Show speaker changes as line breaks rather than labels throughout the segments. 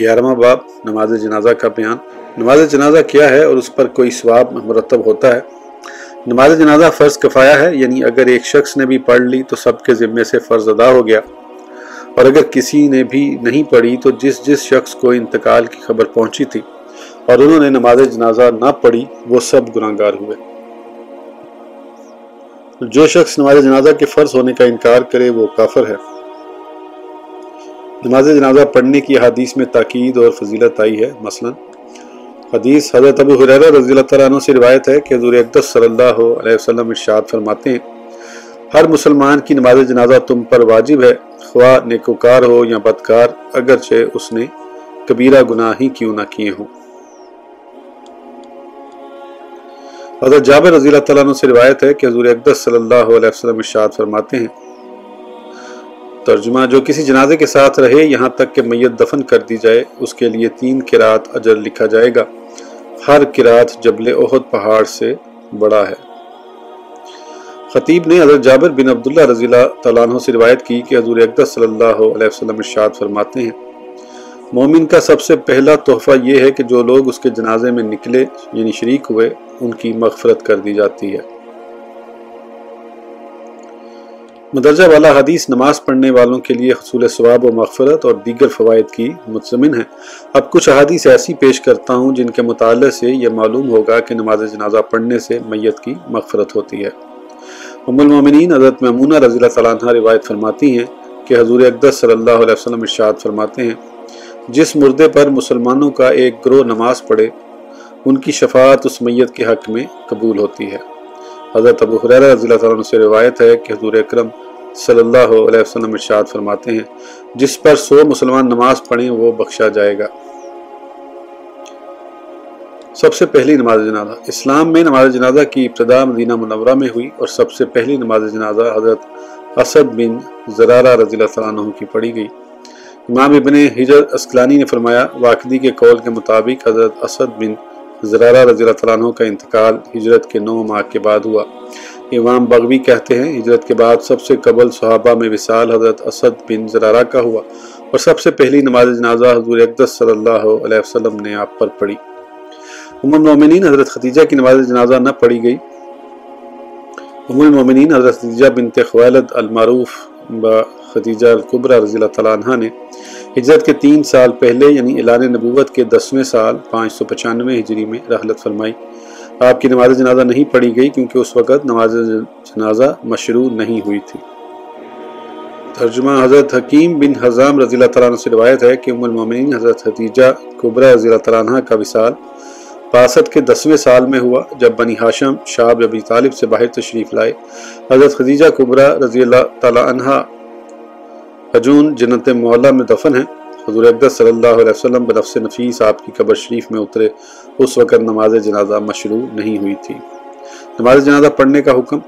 گیارہواں باب، نماز جنازہ کا بیان۔ نماز جنازہ کیا ہے اور اس پر کوئی ثواب مرتب ہوتا ہے؟ نماز جنازہ فرض کفایا ہے یعنی اگر ایک شخص نے بھی پڑھ لی تو سب کے ذمے سے فرض ادا ہو گیا۔ اور اگر کسی نے بھی نہیں پڑھی تو جس جس شخص کو انتقال کی خبر پہنچی تھی اور انہوں نے نماز جنازہ نہ پڑھی، وہ سب گناہ گار ہوئے۔ جو شخص نماز جنازہ کے فرض ہونے کا انکار کرے، وہ کافر ہے۔ نماز جنازہ پڑھنے کی حدیث میں تاکید اور فضیلت آئی ہے۔ مثلا حدیث حضرت ابو حریرہ رضی اللہ تعالیٰ عنہ سے روایت ہے کہ حضور اقدس صلی اللہ علیہ وسلم ارشاد فرماتے ہیں، ہر مسلمان کی نماز جنازہ تم پر واجب ہے، خواہ نیکوکار ہو یا بدکار، اگرچہ اس نے کبیرہ گناہ ہی کیوں نہ کیے ہوں۔ حضرت جابر رضی اللہ تعالیٰ عنہ سے روایت ہے کہ حضور اقدس صلی اللہ علیہ وسلم ارشاد فرماتے ہیں ترجمہ جو کسی جنازے کے ساتھ رہے، یہاں تک کہ میت دفن کر دی جائے، اس کے لیے تین کرات اجر لکھا جائے گا۔ ہر کرات جبل احد پہاڑ سے بڑا ہے۔ خطیب نے حضرت جابر بن عبداللہ رضی اللہ تعالیٰ عنہ سے روایت کی کہ حضور اقدس صلی اللہ علیہ وسلم ارشاد فرماتے ہیں، مومن کا سب سے پہلا تحفہ یہ ہے کہ جو لوگ اس کے جنازے میں نکلے یعنی شریک ہوئے، ان کی مغفرت کر دی جاتی ہے۔ مدرجہ والا حدیث نماز پڑھنے والوں کے لیے حصول ثواب و مغفرت اور دیگر فوائد کی متضمن ہے اب کچھ حدیث ایسی پیش کرتا ہوں جن کے مطالعے سے یہ معلوم ہوگا کہ نماز جنازہ پڑھنے سے میت کی مغفرت ہوتی ہے۔ ام المومنین حضرت محمونہ رضی اللہ تعالیٰ عنہ روایت فرماتی ہیں کہ حضور اقدس صلی اللہ علیہ وسلم ارشاد فرماتے ہیں، جس مردے پر مسلمانوں کا ایک گروہ نماز پڑھے، ان کی شفاعت اس میت کے حق میں قبول ہوتی ہے۔ حضرت ابو حریرہ رضی اللہ تعالیٰ عنہ سے روایت ہے کہ حضور اکرم صلی اللہ علیہ وسلم ارشاد فرماتے ہیں، جس پر سو مسلمان نماز پڑھیں وہ بخشا جائے گا۔ سب سے پہلی نماز جنازہ۔ اسلام میں نماز جنازہ کی ابتدا مدینہ منورہ میں ہوئی اور سب سے پہلی نماز جنازہ حضرت اسد بن زرارہ رضی اللہ تعالیٰ عنہ کی پڑھی گئی۔ امام ابن حجر اسکلانی نے فرمایا، واقعی کے قول کے مطابق حضرت اسد بن زرارہ رضی اللہ تعالیٰ عنہ کا انتقال ہجرت کے نو ماہ کے بعد ہوا۔ امام بغوی کہتے ہیں، ہجرت کے بعد سب سے قبل صحابہ میں وصال حضرت اسد بن زرارہ کا ہوا اور سب سے پہلی نماز جنازہ حضور اقدس صلی اللہ علیہ وسلم نے آپ پر پڑھی ام المومنین حضرت ختیجہ کی نماز جنازہ نہ پڑھی گئی۔ ام المومنین حضرت خدیجہ بنت خوالد المعروف با خدیجہ القبرہ رضی اللہ تعالیٰ عنہ نے ہجرت کے تین سال پہلے یعنی اعلان نبوت کے دسویں سال، پانچ سو پچانوے ہجری میں رحلت فرمائی۔ آپ کی نماز جنازہ نہیں پڑھی گئی کیونکہ اس وقت نماز جنازہ مشروع نہیں ہوئی تھی۔ ترجمہ حضرت حکیم بن حضام رضی اللہ تعالیٰ عنہ سے روایت ہے کہ ام المومنین حضرت حتیجہ قبرہ رضی اللہ تعالیٰ عنہ کا وصال پاسد کے دسویں سال میں ہوا، جب بنی ہاشم شاب ربی طالب سے باہر تشریف لائے۔ حضرت خدیجہ قبرہ رضی اللہ تعالیٰ عنہ حجون جنت معلہ میں دفن ہیں۔ حضور اقدس صلی اللہ علیہ وسلم بنفس نفیس آپ کی قبر شریف میں اترے۔ اس وقت نماز جنازہ مشروع نہیں ہوئی تھی۔ نماز جنازہ پڑھنے کا حکم۔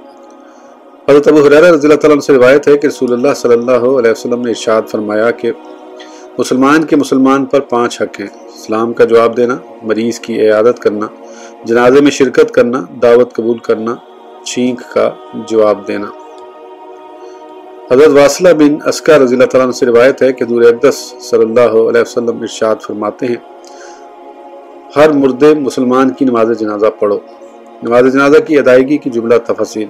حضرت ابو حریرہ رضی اللہ تعالیٰ عنہ سے روایت ہے کہ رسول اللہ صلی اللہ علیہ وسلم نے ارشاد فرمایا کہ مسلمان کے مسلمان پر پانچ حق ہیں۔ اسلام کا جواب دینا، مریض کی عیادت کرنا، جنازے میں شرکت کرنا، دعوت قبول کرنا، چھینک کا جواب دینا۔ حضرت واصلہ بن اسکا رضی اللہ تعالیٰ عنہ سے روایت ہے کہ دور اقدس صلی اللہ علیہ وسلم ارشاد فرماتے ہیں، ہر مردے مسلمان کی نماز جنازہ پڑھو۔ نماز جنازہ کی ادائیگی کی جملہ تفصیل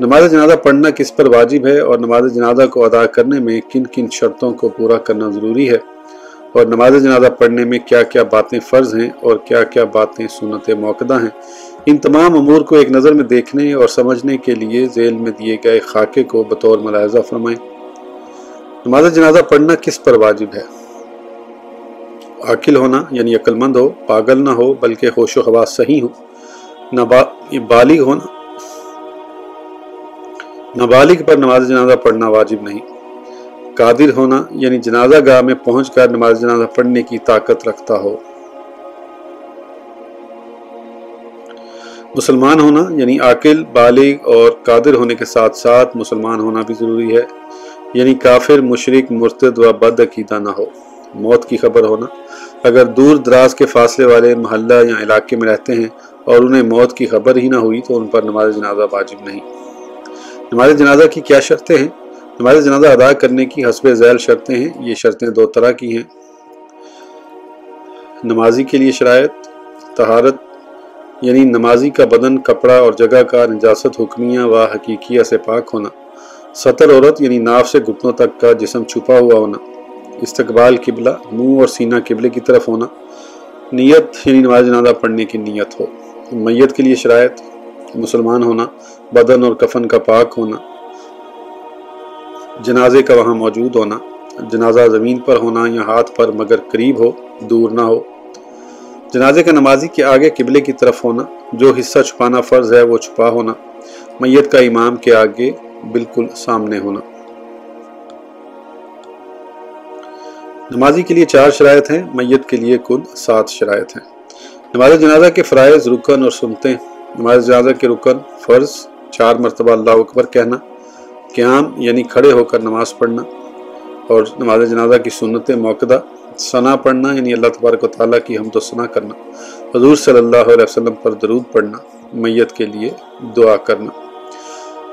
نماز جنازہ پڑھنا کس پر واجب ہے اور نماز جنازہ کو ادا کرنے میں کن کن شرطوں کو پورا کرنا ضروری ہے؟ اور نماز جنازہ پڑھنے میں کیا کیا باتیں فرض ہیں اور کیا کیا باتیں سنت موقع ہیں؟ ان تمام امور کو ایک نظر میں دیکھنے اور سمجھنے کے لیے ذیل میں دیے گئے خاکے کو بطور ملاحظہ فرمائیں۔ نماز جنازہ پڑھنا کس پر واجب ہے؟ عاقل ہونا یعنی عقل مند ہو، پاگل نہ ہو، بلکہ ہوش و حواس صحیح ہو۔ بالغ ہونا۔ نابالغ پر نماز جنازہ پڑھنا واجب نہیں۔ قادر ہونا یعنی جنازہ گاہ میں پہنچ کر نماز جنازہ پڑھنے کی طاقت رکھتا ہو۔ مسلمان ہونا یعنی عاقل، بالغ اور قادر ہونے کے ساتھ ساتھ مسلمان ہونا بھی ضروری ہے۔ یعنی کافر مشرق مرتد و بد عقیدہ نہ ہو۔ موت کی خبر ہونا۔ اگر دور دراز کے فاصلے والے محلہ یا علاقے میں رہتے ہیں اور انہیں موت کی خبر ہی نہ ہوئی تو ان پر نماز جنازہ واجب نہیں۔ نماز جنازہ کی کیا شرطیں ہیں؟ نماز جنازہ ادا کرنے کی حسب ذیل شرطیں ہیں۔ یہ شرطیں دو طرح کی ہیں۔ نمازی کے لیے شرائط، طہارت یعنی نمازی کا بدن، کپڑا اور جگہ کا نجاست حکمیہ و حقیقیہ سے پاک ہونا۔ سطر عورت یعنی ناف سے گھٹنوں تک کا جسم چھپا ہوا ہونا۔ استقبال قبلہ، منہ اور سینہ قبلے کی طرف ہونا۔ نیت یعنی نماز جنازہ پڑھنے کی نیت ہو۔ میت کے لیے شرائط، مسلمان ہونا، بدن اور کفن کا پاک ہونا۔ جنازے کا وہاں موجود ہونا۔ جنازہ زمین پر ہونا یا ہاتھ پر مگر قریب ہو، دور نہ ہو۔ جنازے کا نمازی کے آگے قبلے کی طرف ہونا، جو حصہ چھپانا فرض ہے، وہ چھپا ہونا، میت کا امام کے آگے بالکل سامنے ہونا۔ نمازی کے لیے چار شرائط ہیں، میت کے لیے کل سات شرائط ہیں۔ نماز جنازہ کے فرائض، رکن اور سنتے نماز جنازہ کے رکن، فرض، چار مرتبہ اللہ اکبر کہنا، قیام یعنی کھڑے ہو کر نماز پڑھنا، اور نماز جنازہ کی سنت موقع ثنا پڑھنا یعنی اللہ تبارک و تعالیٰ کی حمد و ثنا کرنا۔ حضور صلی اللہ علیہ وسلم پر درود پڑھنا، میت کے لیے دعا کرنا۔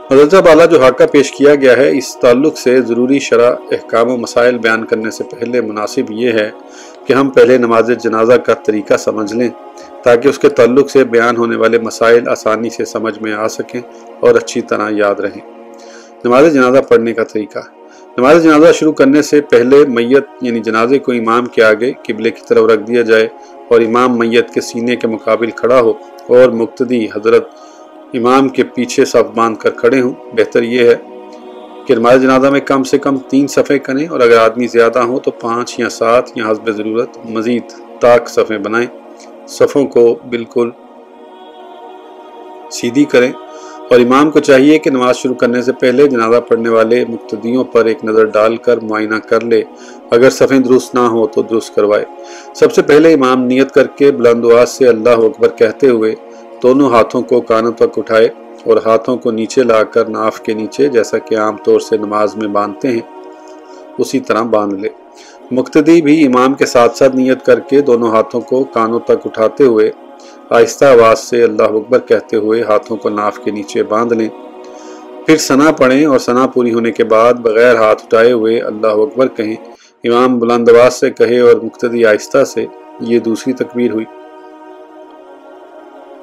مدرجہ بالا جو حاقہ پیش کیا گیا ہے، اس تعلق سے ضروری شرح احکام و مسائل بیان کرنے سے پہلے مناسب یہ ہے کہ ہم پہلے نماز جنازہ کا طریقہ سمجھ لیں، تاکہ اس کے تعلق سے بیان ہونے والے مسائل آسانی سے سمجھ میں آ سکیں اور اچھی طرح یاد رہیں۔ نماز جنازہ پڑھنے کا طریقہ۔ نماز جنازہ شروع کرنے سے پہلے میت یعنی جنازے کو امام کے آگے قبلے کی طرف رکھ دیا جائے اور امام میت کے سینے کے مقابل کھڑا ہو اور مقتدی حضرت امام کے پیچھے صف باندھ کر کھڑے ہوں۔ بہتر یہ ہے کہ نماز جنازہ میں کم سے کم تین صفحے کریں اور اگر آدمی زیادہ ہوں تو پانچ یا سات یا حسب ضرورت مزید طاق صفحے بنائیں۔ صفوں کو بالکل سیدھی کریں۔ اور امام کو چاہیے کہ نماز شروع کرنے سے پہلے جنازہ پڑھنے والے مقتدیوں پر ایک نظر ڈال کر معائنہ کر لے، اگر صفیں درست نہ ہو تو درست کروائے۔ سب سے پہلے امام نیت کر کے بلند آواز سے اللہ اکبر کہتے ہوئے دونوں ہاتھوں کو کانوں تک اٹھائے اور ہاتھوں کو نیچے لا کر ناف کے نیچے، جیسا کہ عام طور سے نماز میں باندھتے ہیں، اسی طرح باندھ لے۔ مقتدی بھی امام کے ساتھ ساتھ نیت کر کے دونوں ہاتھوں کو کانوں تک اٹھاتے ہوئے آہستہ آواز سے اللہ اکبر کہتے ہوئے ہاتھوں کو ناف کے نیچے باندھ لیں۔ پھر سنا پڑھیں اور سنا پوری ہونے کے بعد بغیر ہاتھ اٹھائے ہوئے اللہ اکبر کہیں، امام بلند آواز سے کہے اور مقتدی آہستہ سے یہ دوسری تکبیر ہوئی۔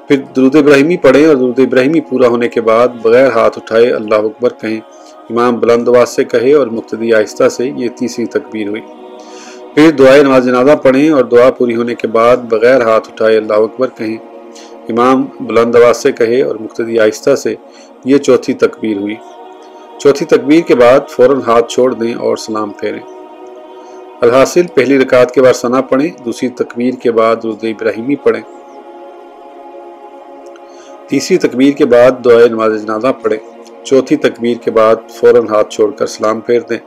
پھر درود ابراہیمی پڑھیں اور درود ابراہیمی پورا ہونے کے بعد بغیر ہاتھ اٹھائے اللہ اکبر کہیں، امام بلند آواز سے کہے اور مقتدی آہستہ سے یہ تیسری تکبیر ہوئی۔ پھر دعائے نماز جنازہ پڑھیں اور دعا پوری ہونے کے بعد بغیر ہاتھ اٹھائے اللہ اکبر کہیں۔ امام بلند آواز سے کہے اور مقتدی آہستہ سے یہ چوتھی تکبیر ہوئی۔ چوتھی تکبیر کے بعد فوراً ہاتھ چھوڑ دیں اور سلام پھیریں۔ الحاصل پہلی رکعت کے بعد ثنا پڑھیں، دوسری تکبیر کے بعد رد ابراہیمی پڑھیں۔ تیسری تکبیر کے بعد دعائے نماز جنازہ پڑھیں۔ چوتھی تکبیر کے بعد فوراً ہاتھ چھوڑ کر سلام پھیر دیں۔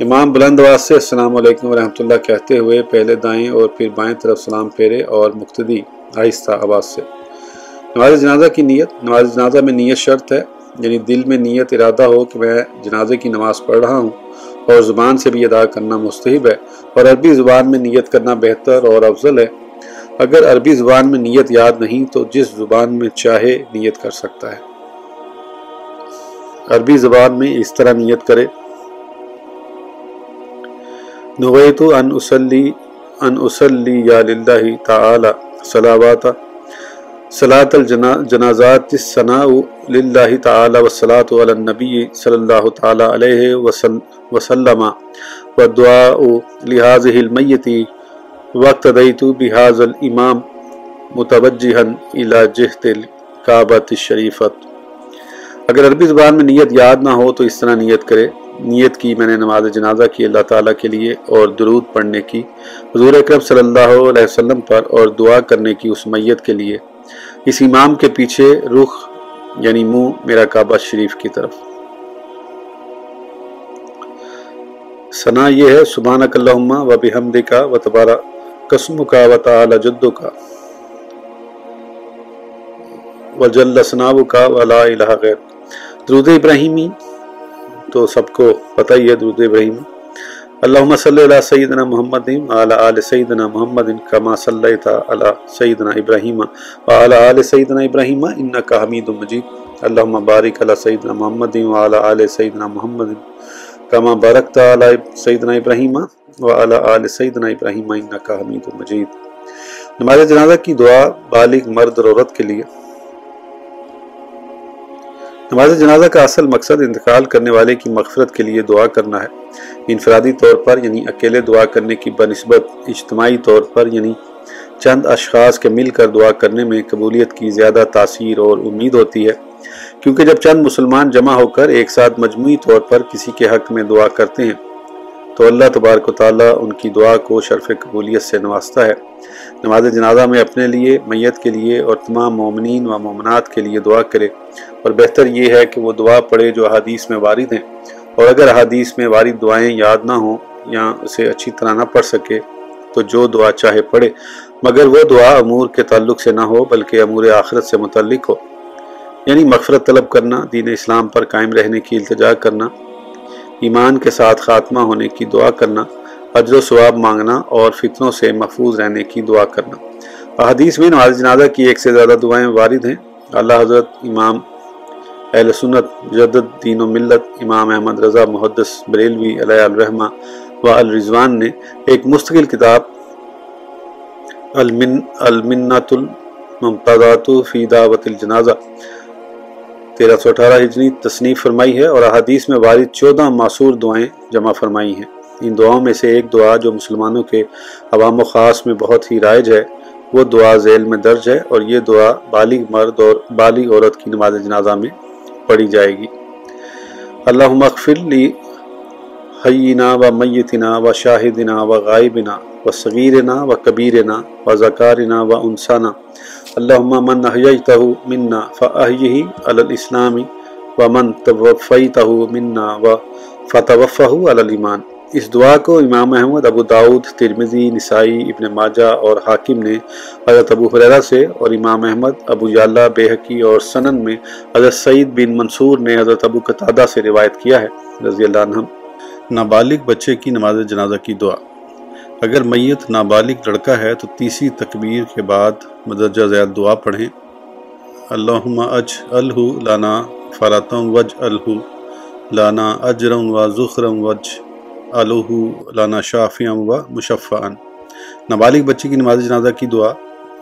امام بلند آواز سے السلام علیکم ورحمۃ اللہ کہتے ہوئے پہلے دائیں اور پھر بائیں طرف سلام پھیرے اور مقتدی آہستہ آواز سے۔ نماز جنازہ کی نیت، نماز جنازہ میں نیت شرط ہے یعنی دل میں نیت ارادہ ہو کہ میں جنازے کی نماز پڑھ رہا ہوں اور زبان سے بھی ادا کرنا مستحب ہے اور عربی زبان میں نیت کرنا بہتر اور افضل ہے۔ اگر عربی زبان میں نیت یاد نہیں تو جس زبان میں چاہے نیت کر سکتا ہے۔ عربی زبان میں اس طرح نیت کرے۔ نویت ان اسلی ان اسلی یا للہ تعالی صلاوات صلاة الجنازات السناء للہ تعالی والصلاة علی النبی صلی اللہ تعالی علیہ وسلم والدعاء لہذه المیتی وقت دیتو بہذا الامام متوجہا الى جہت الكعبت الشریفت اگر عربی زبان میں نیت یاد نہ ہو تو اس طرح نیت کرے۔ نیت کی میں نے نماز جنازہ کی اللہ تعالیٰ کے لیے اور درود پڑھنے کی۔ حضور اکرم صلی اللہ علیہ وسلم پر اور دعا کرنے کی اس میت کے لیے۔ اس امام کے پیچھے رخ یعنی منہ میرا کعبہ شریف کی طرف۔ ثنا یہ ہے، سبحانک اللہم و بحمدکا و تبارا قسم کا و تعالی جدو کا و جل سناو کا و لا الہ غیر۔ درود ابراہیمی تو سب کو پتہ ہی ہے درود ابراہیمی۔ اللہم صلی اللہ سیدنا محمد وعلى آل سیدنا محمد کما صلیت علی سیدنا ابراہیم وعلى آل سیدنا ابراہیم انکا حمید مجید۔ اللہم بارک علی سیدنا محمد وعلى آل سیدنا محمد کما بارکتا علی سیدنا ابراہیم وعلى آل سیدنا ابراہیم انکا حمید مجید۔ نماز جنازہ کی دعا بالغ مرد اور عورت کے لیے۔ نماز جنازہ کا اصل مقصد انتقال کرنے والے کی مغفرت کے لیے دعا کرنا ہے۔ انفرادی طور پر یعنی اکیلے دعا کرنے کی بنسبت اجتماعی طور پر یعنی چند اشخاص کے مل کر دعا کرنے میں قبولیت کی زیادہ تاثیر اور امید ہوتی ہے۔ کیونکہ جب چند مسلمان جمع ہو کر ایک ساتھ مجموعی طور پر کسی کے حق میں دعا کرتے ہیں تو اللہ تبارک و تعالیٰ ان کی دعا کو شرف قبولیت سے نوازتا ہے۔ نماز جنازہ میں اپنے لیے، میت کے لیے اور تمام مومنین و مومنات کے لیے دعا کرے۔ اور بہتر یہ ہے کہ وہ دعا پڑھے جو احادیث میں وارد ہیں۔ اور اگر احادیث میں وارد دعائیں یاد نہ ہوں یا اسے اچھی طرح نہ پڑھ سکے تو جو دعا چاہے پڑھے۔ مگر وہ دعا امور کے تعلق سے نہ ہو، بلکہ امور آخرت سے متعلق ہو۔ یعنی مغفرت طلب کرنا، دین اسلام پر قائم رہنے کی التجا کرنا۔ ایمان کے ساتھ خاتمہ ہونے کی دعا کرنا، اجر و ثواب مانگنا اور فتنوں سے محفوظ رہنے کی دعا کرنا۔ احادیث میں نواز جنازہ کی ایک سے زیادہ دعائیں وارد ہیں۔ اللہ حضرت امام اہل سنت جدد دین و ملت، امام احمد رضا محدث، بریلوی، علیہ الرحمہ و الرضوان نے ایک مستقل کتاب، المن المنت الممتازات فی دعوت الجنازہ تیرہ سو اٹھارہ ہجری تصنیف فرمائی ہے اور احادیث میں وارد چودہ معصور دعائیں جمع فرمائی ہیں۔ ان دعاؤں میں سے ایک دعا جو مسلمانوں کے عوام و خاص میں بہت ہی رائج ہے، وہ دعا ذیل میں درج ہے اور یہ دعا بالغ مرد اور بالغ عورت کی نماز جنازہ میں پڑھی جائے گی۔ اللہ اغفر لی حینا و میتنا و شاہدنا و غائبنا و صغیرنا و کبیرنا و زکارنا و انسانا اللہم من احییتہ منا فاہیہی علی الاسلام و من توفیتہ منا و فتوفہ علی الایمان۔ اس دعا کو امام احمد ابو داود ترمزی نسائی، ابن ماجہ اور حاکم نے حضرت ابو حریرہ سے اور امام احمد، ابو یاللہ بے اور سنن میں حضرت سعید بن منصور نے حضرت ابو قطادہ سے روایت کیا ہے، رضی اللہ عنہ۔ نابالغ بچے کی نماز جنازہ کی دعا۔ اگر میت نابالغ لڑکا ہے تو تیسری تکبیر کے بعد مدرجہ زیاد دعا پڑھیں۔ اللہم اج الہو لانا فراتم وج الہو لانا اجرم و ذخرم وج الہو لانا شافیم و مشفعن نابالغ بچے کی نماز جنازہ کی دعا۔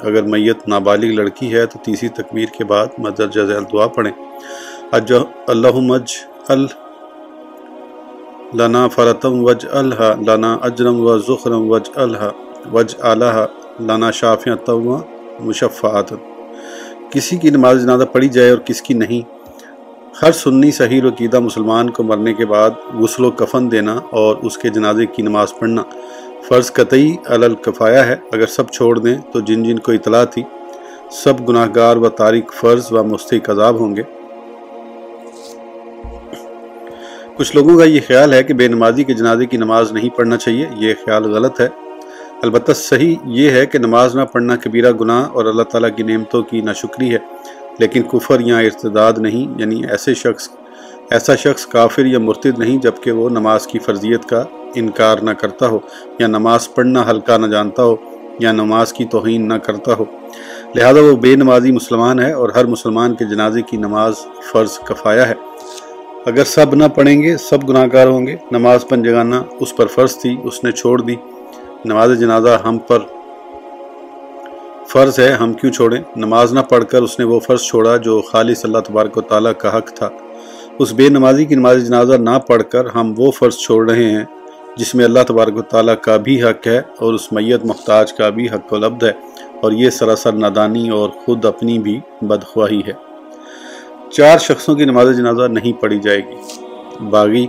اگر میت نابالغ لڑکی ہے تو تیسری تکبیر کے بعد مدرجہ زیاد دعا پڑھیں۔ اللہم اج ال لنا فرتم وج الحا لنا اجرم و ذخرم وج الحا وج الحا لنا شافیہ تم مشفعات کسی کی نماز جنازہ پڑھی جائے اور کس کی نہیں، ہر سنی صحیح عقیدہ مسلمان کو مرنے کے بعد غسل و کفن دینا اور اس کے جنازے کی نماز پڑھنا۔ فرض قطعی الکفایا ہے، اگر سب چھوڑ دیں تو جن جن کو اطلاع تھی، سب گناہ گار و تاریخ فرض و مستق عذاب ہوں گے۔ کچھ لوگوں کا یہ خیال ہے کہ بے نمازی کے جنازے کی نماز نہیں پڑھنا چاہیے، یہ خیال غلط ہے۔ البتہ صحیح یہ ہے کہ نماز نہ پڑھنا کبیرہ گناہ اور اللہ تعالیٰ کی نعمتوں کی ناشکری ہے، لیکن کفر یا ارتداد نہیں یعنی ایسے شخص، ایسا شخص کافر یا مرتد نہیں جبکہ وہ نماز کی فرضیت کا انکار نہ کرتا ہو یا نماز پڑھنا ہلکا نہ جانتا ہو یا نماز کی توہین نہ کرتا ہو۔ لہذا وہ بے نمازی مسلمان ہے اور ہر مسلمان کے جنازے کی نماز فرض کفایا ہے۔ اگر سب نہ پڑھیں گے، سب گناہ گار ہوں گے۔ نماز پن جگانا اس پر فرض تھی، اس نے چھوڑ دی۔ نماز جنازہ ہم پر فرض ہے، ہم کیوں چھوڑیں؟ نماز نہ پڑھ کر اس نے وہ فرض چھوڑا جو خالص اللہ تبارک و تعالیٰ کا حق تھا۔ اس بے نمازی کی نماز جنازہ نہ پڑھ کر ہم وہ فرض چھوڑ رہے ہیں جس میں اللہ تبارک و تعالیٰ کا بھی حق ہے اور اس میت محتاج کا بھی حق و لبد ہے۔ اور یہ سراسر نادانی اور خود اپنی بھی بدخواہی ہے۔ چار شخصوں کی نماز جنازہ نہیں پڑھی جائے گی۔ باغی،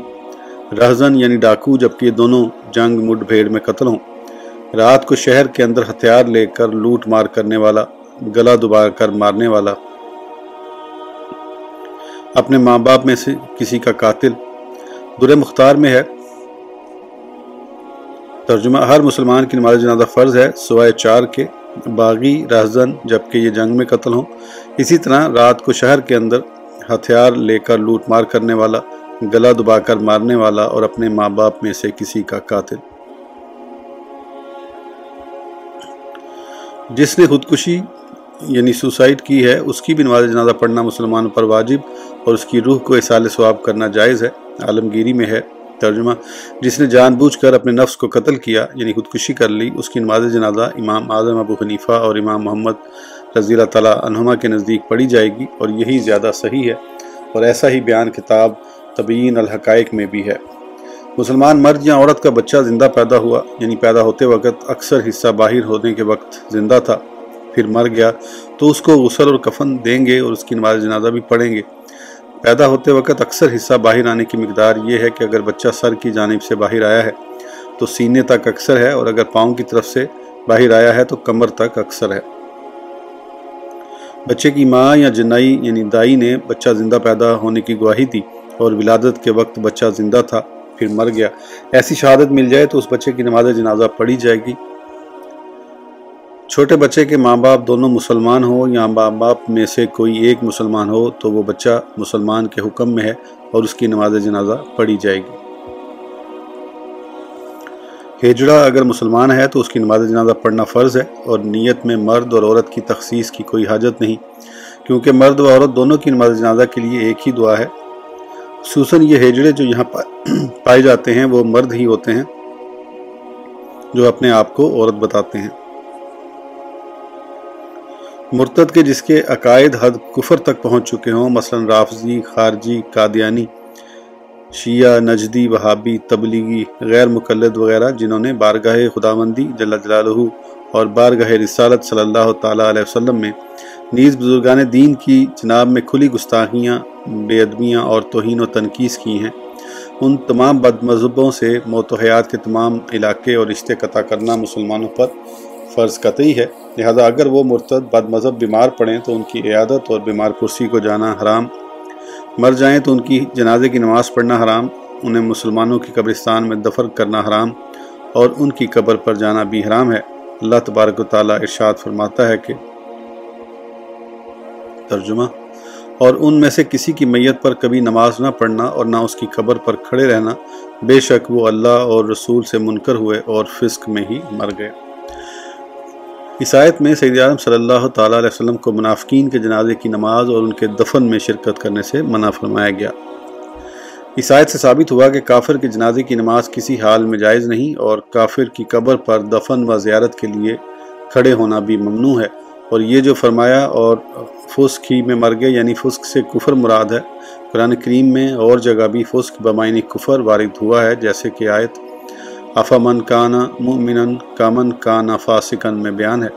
رہزن یعنی ڈاکو، جبکہ دونوں جنگ مڈ بھیڑ میں قتل ہوں۔ رات کو شہر کے اندر ہتھیار لے کر لوٹ مار کرنے والا، گلا دبا کر مارنے والا۔ اپنے ماں باپ میں سے کسی کا قاتل در مختار میں ہے۔ ترجمہ، ہر مسلمان کی نماز جنازہ فرض ہے، سوائے چار کے۔ باغی، رہزن، جبکہ یہ جنگ میں قتل ہوں۔ اسی طرح رات کو شہر کے اندر ہتھیار لے کر لوٹ مار کرنے والا گلا دبا کر مارنے والا اور اپنے ماں باپ میں سے کسی کا قاتل۔ جس نے خودکشی یعنی سوسائڈ کی ہے، اس کی بھی نماز جنازہ پڑھنا مسلمانوں پر واجب اور اس کی روح کو اصال ثواب کرنا جائز ہے۔ عالمگیری میں ہے ترجمہ۔ جس نے جان بوجھ کر اپنے نفس کو قتل کیا یعنی خودکشی کر لی، اس کی نماز جنازہ امام اعظم ابو حنیفہ اور امام محمد رضی اللہ تعالیٰ عنہما کے نزدیک پڑھی جائے گی اور یہی زیادہ صحیح ہے اور ایسا ہی بیان کتاب طبعین الحقائق میں بھی ہے۔ مسلمان مرد یا عورت کا بچہ زندہ پیدا ہوا یعنی پیدا ہوتے وقت اکثر حصہ باہر ہونے کے وقت زندہ تھا، پھر مر گیا تو اس کو غسل اور کفن دیں گے اور اس کی نماز جنازہ بھی پڑھیں گے۔ پیدا ہوتے وقت اکثر حصہ باہر آنے کی مقدار یہ ہے کہ اگر بچہ سر کی جانب سے باہر آیا ہے تو سینے تک اکثر ہے اور اگر پاؤں کی طرف سے باہر آیا ہے تو کمر تک اکثر ہے۔ بچے کی ماں یا جنائی یعنی دائی نے بچہ زندہ پیدا ہونے کی گواہی دی اور ولادت کے وقت بچہ زندہ تھا، پھر مر گیا۔ ایسی شہادت مل جائے تو اس بچے کی نماز جنازہ پڑھی جائے گی۔ چھوٹے بچے کے ماں باپ دونوں مسلمان ہو یا ماں باپ میں سے کوئی ایک مسلمان ہو تو وہ بچہ مسلمان کے حکم میں ہے اور اس کی نماز جنازہ پڑھی جائے گی۔ ہجڑا اگر مسلمان ہے تو اس کی نماز جنازہ پڑھنا فرض ہے اور نیت میں مرد اور عورت کی تخصیص کی کوئی حاجت نہیں، کیونکہ مرد و عورت دونوں کی نماز جنازہ کے لیے ایک ہی دعا ہے۔ خصوصاً یہ ہجڑے جو یہاں پائے جاتے ہیں، وہ مرد ہی ہوتے ہیں جو اپنے آپ کو عورت بتاتے ہیں۔ مرتد کے جس کے عقائد حد کفر تک پہنچ چکے ہوں، مثلا رافضی، خارجی، قادیانی شیعہ، نجدی، وہابی، تبلیغی، غیر مقلد وغیرہ جنہوں نے بارگاہ خداوندی جل جلالہ اور بارگاہ رسالت صلی اللہ تعالیٰ علیہ وسلم میں نیز بزرگان دین کی جناب میں کھلی گستاخیاں، بے ادمیاں اور توہین و تنقیس کی ہیں۔ ان تمام بد مذہبوں سے موت و حیات کے تمام علاقے اور رشتے قطع کرنا مسلمانوں پر فرض قطعی ہے۔ لہذا اگر وہ مرتد بد مذہب بیمار پڑیں تو ان کی عیادت اور بیمار کرسی کو جانا حرام مر جائیں تو ان کی جنازے کی نماز پڑھنا حرام، انہیں مسلمانوں کی قبرستان میں دفن کرنا حرام، اور ان کی قبر پر جانا بھی حرام ہے۔ اللہ تبارک و تعالیٰ ارشاد فرماتا ہے کہ ترجمہ، اور ان میں سے کسی کی میت پر کبھی نماز نہ پڑھنا اور نہ اس کی قبر پر کھڑے رہنا، بے شک وہ اللہ اور رسول سے منکر ہوئے اور فسق میں ہی مر گئے۔ عیسائیت میں سید عالم صلی اللہ تعالیٰ علیہ وسلم کو منافقین کے جنازے کی نماز اور ان کے دفن میں شرکت کرنے سے منع فرمایا گیا۔ عیسائیت سے ثابت ہوا کہ کافر کے جنازے کی نماز کسی حال میں جائز نہیں اور کافر کی قبر پر دفن و زیارت کے لیے کھڑے ہونا بھی ممنوع ہے۔ اور یہ جو فرمایا اور فسق ہی میں مر گئے یعنی فسق سے کفر مراد ہے۔ قرآن کریم میں اور جگہ بھی فسق بمائنی کفر وارد ہوا ہے، جیسے کہ آیت افامن کانا مومن کامن کانا فاسقن میں بیان ہے۔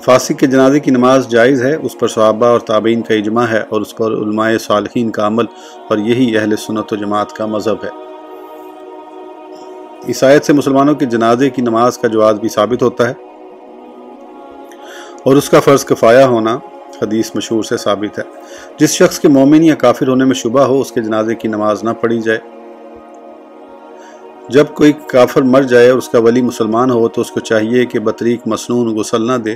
فاسق کے جنازے کی نماز جائز ہے، اس پر صحابہ اور تابعین کا اجماع ہے اور اس پر علماء صالحین کا عمل اور یہی اہل سنت و جماعت کا مذہب ہے۔ عیسائیت سے مسلمانوں کے جنازے کی نماز کا جواز بھی ثابت ہوتا ہے۔ اور اس کا فرض کفایہ ہونا حدیث مشہور سے ثابت ہے۔ جس شخص کے مومن یا کافر ہونے میں شبہ ہو، اس کے جنازے کی نماز نہ پڑھی جائے۔ جب کوئی کافر مر جائے اور اس کا ولی مسلمان ہو تو اس کو چاہیے کہ بطریق مسنون غسل نہ دے،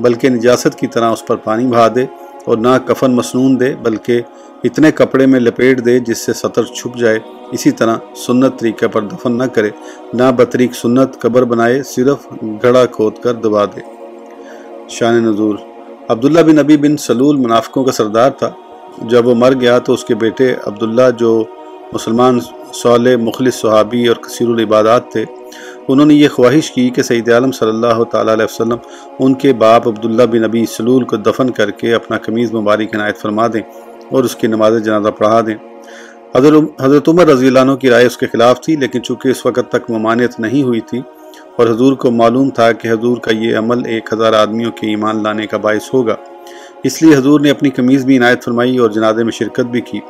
بلکہ نجاست کی طرح اس پر پانی بہا دے اور نہ کفن مسنون دے، بلکہ اتنے کپڑے میں لپیٹ دے جس سے سطر چھپ جائے۔ اسی طرح سنت طریقہ پر دفن نہ کرے، نہ بطریق سنت قبر بنائے، صرف گھڑا کھود کر دبا دے۔ شان نظور عبداللہ بن نبی بن سلول منافقوں کا سردار تھا۔ جب وہ مر گیا تو اس کے بیٹے عبداللہ جو مسلمان صالح، مخلص صحابی اور کثیر العبادات تھے۔ انہوں نے یہ خواہش کی کہ سید عالم صلی اللہ تعالیٰ علیہ وسلم ان کے باپ عبداللہ بن نبی سلول کو دفن کر کے اپنا قمیض مبارک عنایت فرما دیں اور اس کی نماز جنازہ پڑھا دیں۔ حضرت عمر رضی اللہ عنہ کی رائے اس کے خلاف تھی، لیکن چونکہ اس وقت تک ممانعت نہیں ہوئی تھی اور حضور کو معلوم تھا کہ حضور کا یہ عمل ایک ہزار آدمیوں کے ایمان لانے کا باعث ہوگا، اس لیے حضور نے اپنی قمیض بھی عنایت فرمائی اور جنازے میں شرکت بھی کی۔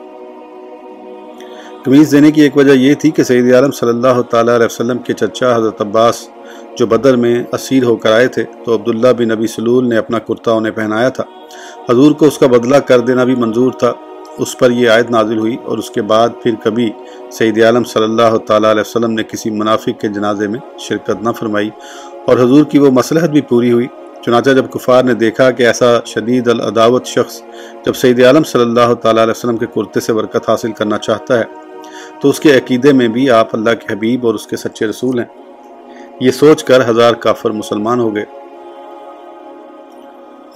قمیض دینے کی ایک وجہ یہ تھی کہ سید عالم صلی اللہ تعالیٰ علیہ وسلم کے چچا حضرت عباس جو بدر میں اسیر ہو کر آئے تھے تو عبداللہ بن نبی سلول نے اپنا کرتا انہیں پہنایا تھا۔ حضور کو اس کا بدلہ کر دینا بھی منظور تھا۔ اس پر یہ آیت نازل ہوئی اور اس کے بعد پھر کبھی سید عالم صلی اللہ تعالیٰ علیہ وسلم نے کسی منافق کے جنازے میں شرکت نہ فرمائی اور حضور کی وہ مصلحت بھی پوری ہوئی۔ چنانچہ جب کفار نے دیکھا کہ ایسا شدید العداوت شخص جب سید عالم صلی اللہ تعالیٰ علیہ وسلم کے کرتے سے برکت حاصل کرنا چاہتا ہے تو اس کے عقیدے میں بھی آپ اللہ کے حبیب اور اس کے سچے رسول ہیں۔ یہ سوچ کر ہزار کافر مسلمان ہو گئے۔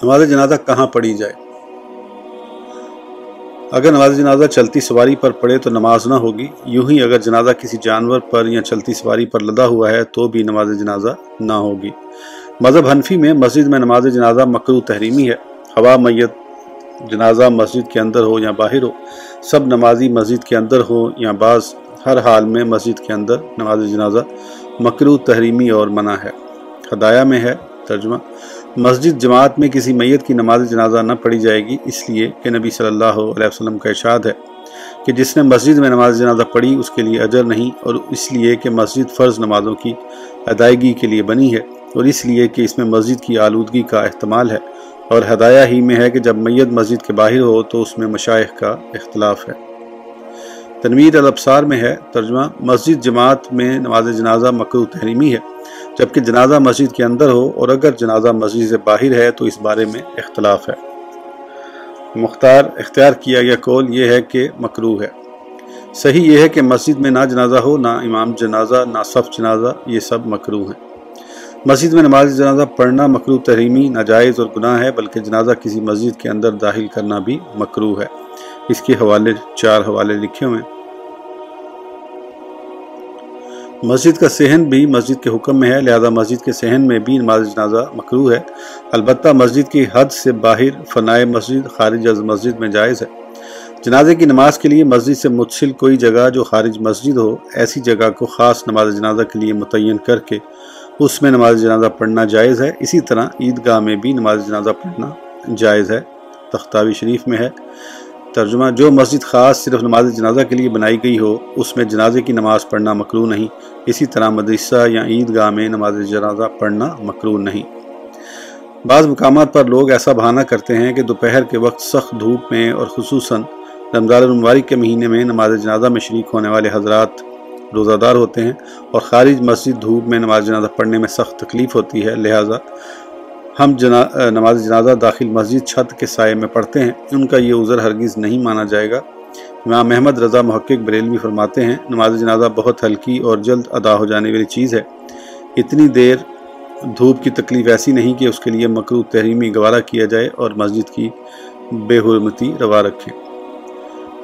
نماز جنازہ کہاں پڑھی جائے؟ اگر نماز جنازہ چلتی سواری پر پڑے تو نماز نہ ہوگی۔ یوں ہی اگر جنازہ کسی جانور پر یا چلتی سواری پر لدا ہوا ہے تو بھی نماز جنازہ نہ ہوگی۔ مذہب حنفی میں مسجد میں نماز جنازہ مکرو تحریمی ہے۔ ہوا میت جنازہ مسجد کے اندر ہو یا باہر ہو، سب نمازی مسجد کے اندر ہو یا بعض ہر حال میں مسجد کے اندر نماز جنازہ مکرو، تحریمی اور منع ہے۔ ہدایہ میں ہے ترجمہ، مسجد جماعت میں کسی میت کی نماز جنازہ نہ پڑھی جائے گی، اس لیے کہ نبی صلی اللہ علیہ وسلم کا ارشاد ہے کہ جس نے مسجد میں نماز جنازہ پڑھی، اس کے لیے اجر نہیں اور اس لیے کہ مسجد فرض نمازوں کی ادائیگی کے لیے بنی ہے اور اس لیے کہ اس میں مسجد کی آلودگی کا احتمال ہے۔ اور ہدایہ ہی میں ہے کہ جب میت مسجد کے باہر ہو تو اس میں مشائق کا اختلاف ہے۔ تنویر الابصار میں ہے، ترجمہ مسجد جماعت میں نماز جنازہ مکرو تحریمی ہے، جبکہ جنازہ مسجد کے اندر ہو اور اگر جنازہ مسجد سے باہر ہے تو اس بارے میں اختلاف ہے۔ مختار اختیار کیا گیا قول یہ ہے کہ مکرو ہے۔ صحیح یہ ہے کہ مسجد میں نہ جنازہ ہو، نہ امام جنازہ، نہ صف جنازہ، یہ سب مکرو ہیں۔ مسجد میں نماز جنازہ پڑھنا مکرو تحریمی، ناجائز اور گناہ ہے، بلکہ جنازہ کسی مسجد کے اندر داخل کرنا بھی مکرو ہے۔ اس کے حوالے، چار حوالے لکھے ہوئے ہیں۔ مسجد کا صحن بھی مسجد کے حکم میں ہے، لہذا مسجد کے صحن میں بھی نماز جنازہ مکرو ہے۔ البتہ مسجد کی حد سے باہر فنائے مسجد، خارج از مسجد میں جائز ہے۔ جنازے کی نماز کے لیے مسجد سے متصل کوئی جگہ جو خارج مسجد ہو، ایسی جگہ کو خاص نماز جنازہ کے لیے متعین کر کے اس میں نماز جنازہ پڑھنا جائز ہے۔ اسی طرح عیدگاہ میں بھی نماز جنازہ پڑھنا جائز ہے۔ تختاوی شریف میں ہے۔ ترجمہ جو مسجد خاص صرف نماز جنازہ کے لیے بنائی گئی ہو، اس میں جنازے کی نماز پڑھنا مکرو نہیں۔ اسی طرح مدرسہ یا عیدگاہ میں نماز جنازہ پڑھنا مکرو نہیں۔ بعض مقامات پر لوگ ایسا بہانہ کرتے ہیں کہ دوپہر کے وقت سخت دھوپ میں اور خصوصاً رمضان المبارک کے مہینے میں نماز جنازہ میں شریک ہونے والے حضرات روزہ دار ہوتے ہیں اور خارج مسجد دھوپ میں نماز جنازہ پڑھنے میں سخت تکلیف ہوتی ہے۔ لہٰذا ہم جنا، نماز جنازہ داخل مسجد چھت کے سائے میں پڑھتے ہیں۔ ان کا یہ عذر ہرگز نہیں مانا جائے گا۔ امام محمد رضا محقق بریلوی فرماتے ہیں، نماز جنازہ بہت ہلکی اور جلد ادا ہو جانے والی چیز ہے۔ اتنی دیر دھوپ کی تکلیف ایسی نہیں کہ اس کے لیے مکرو تحریمی گوارہ کیا جائے اور مسجد کی بے حرمتی روا رکھیں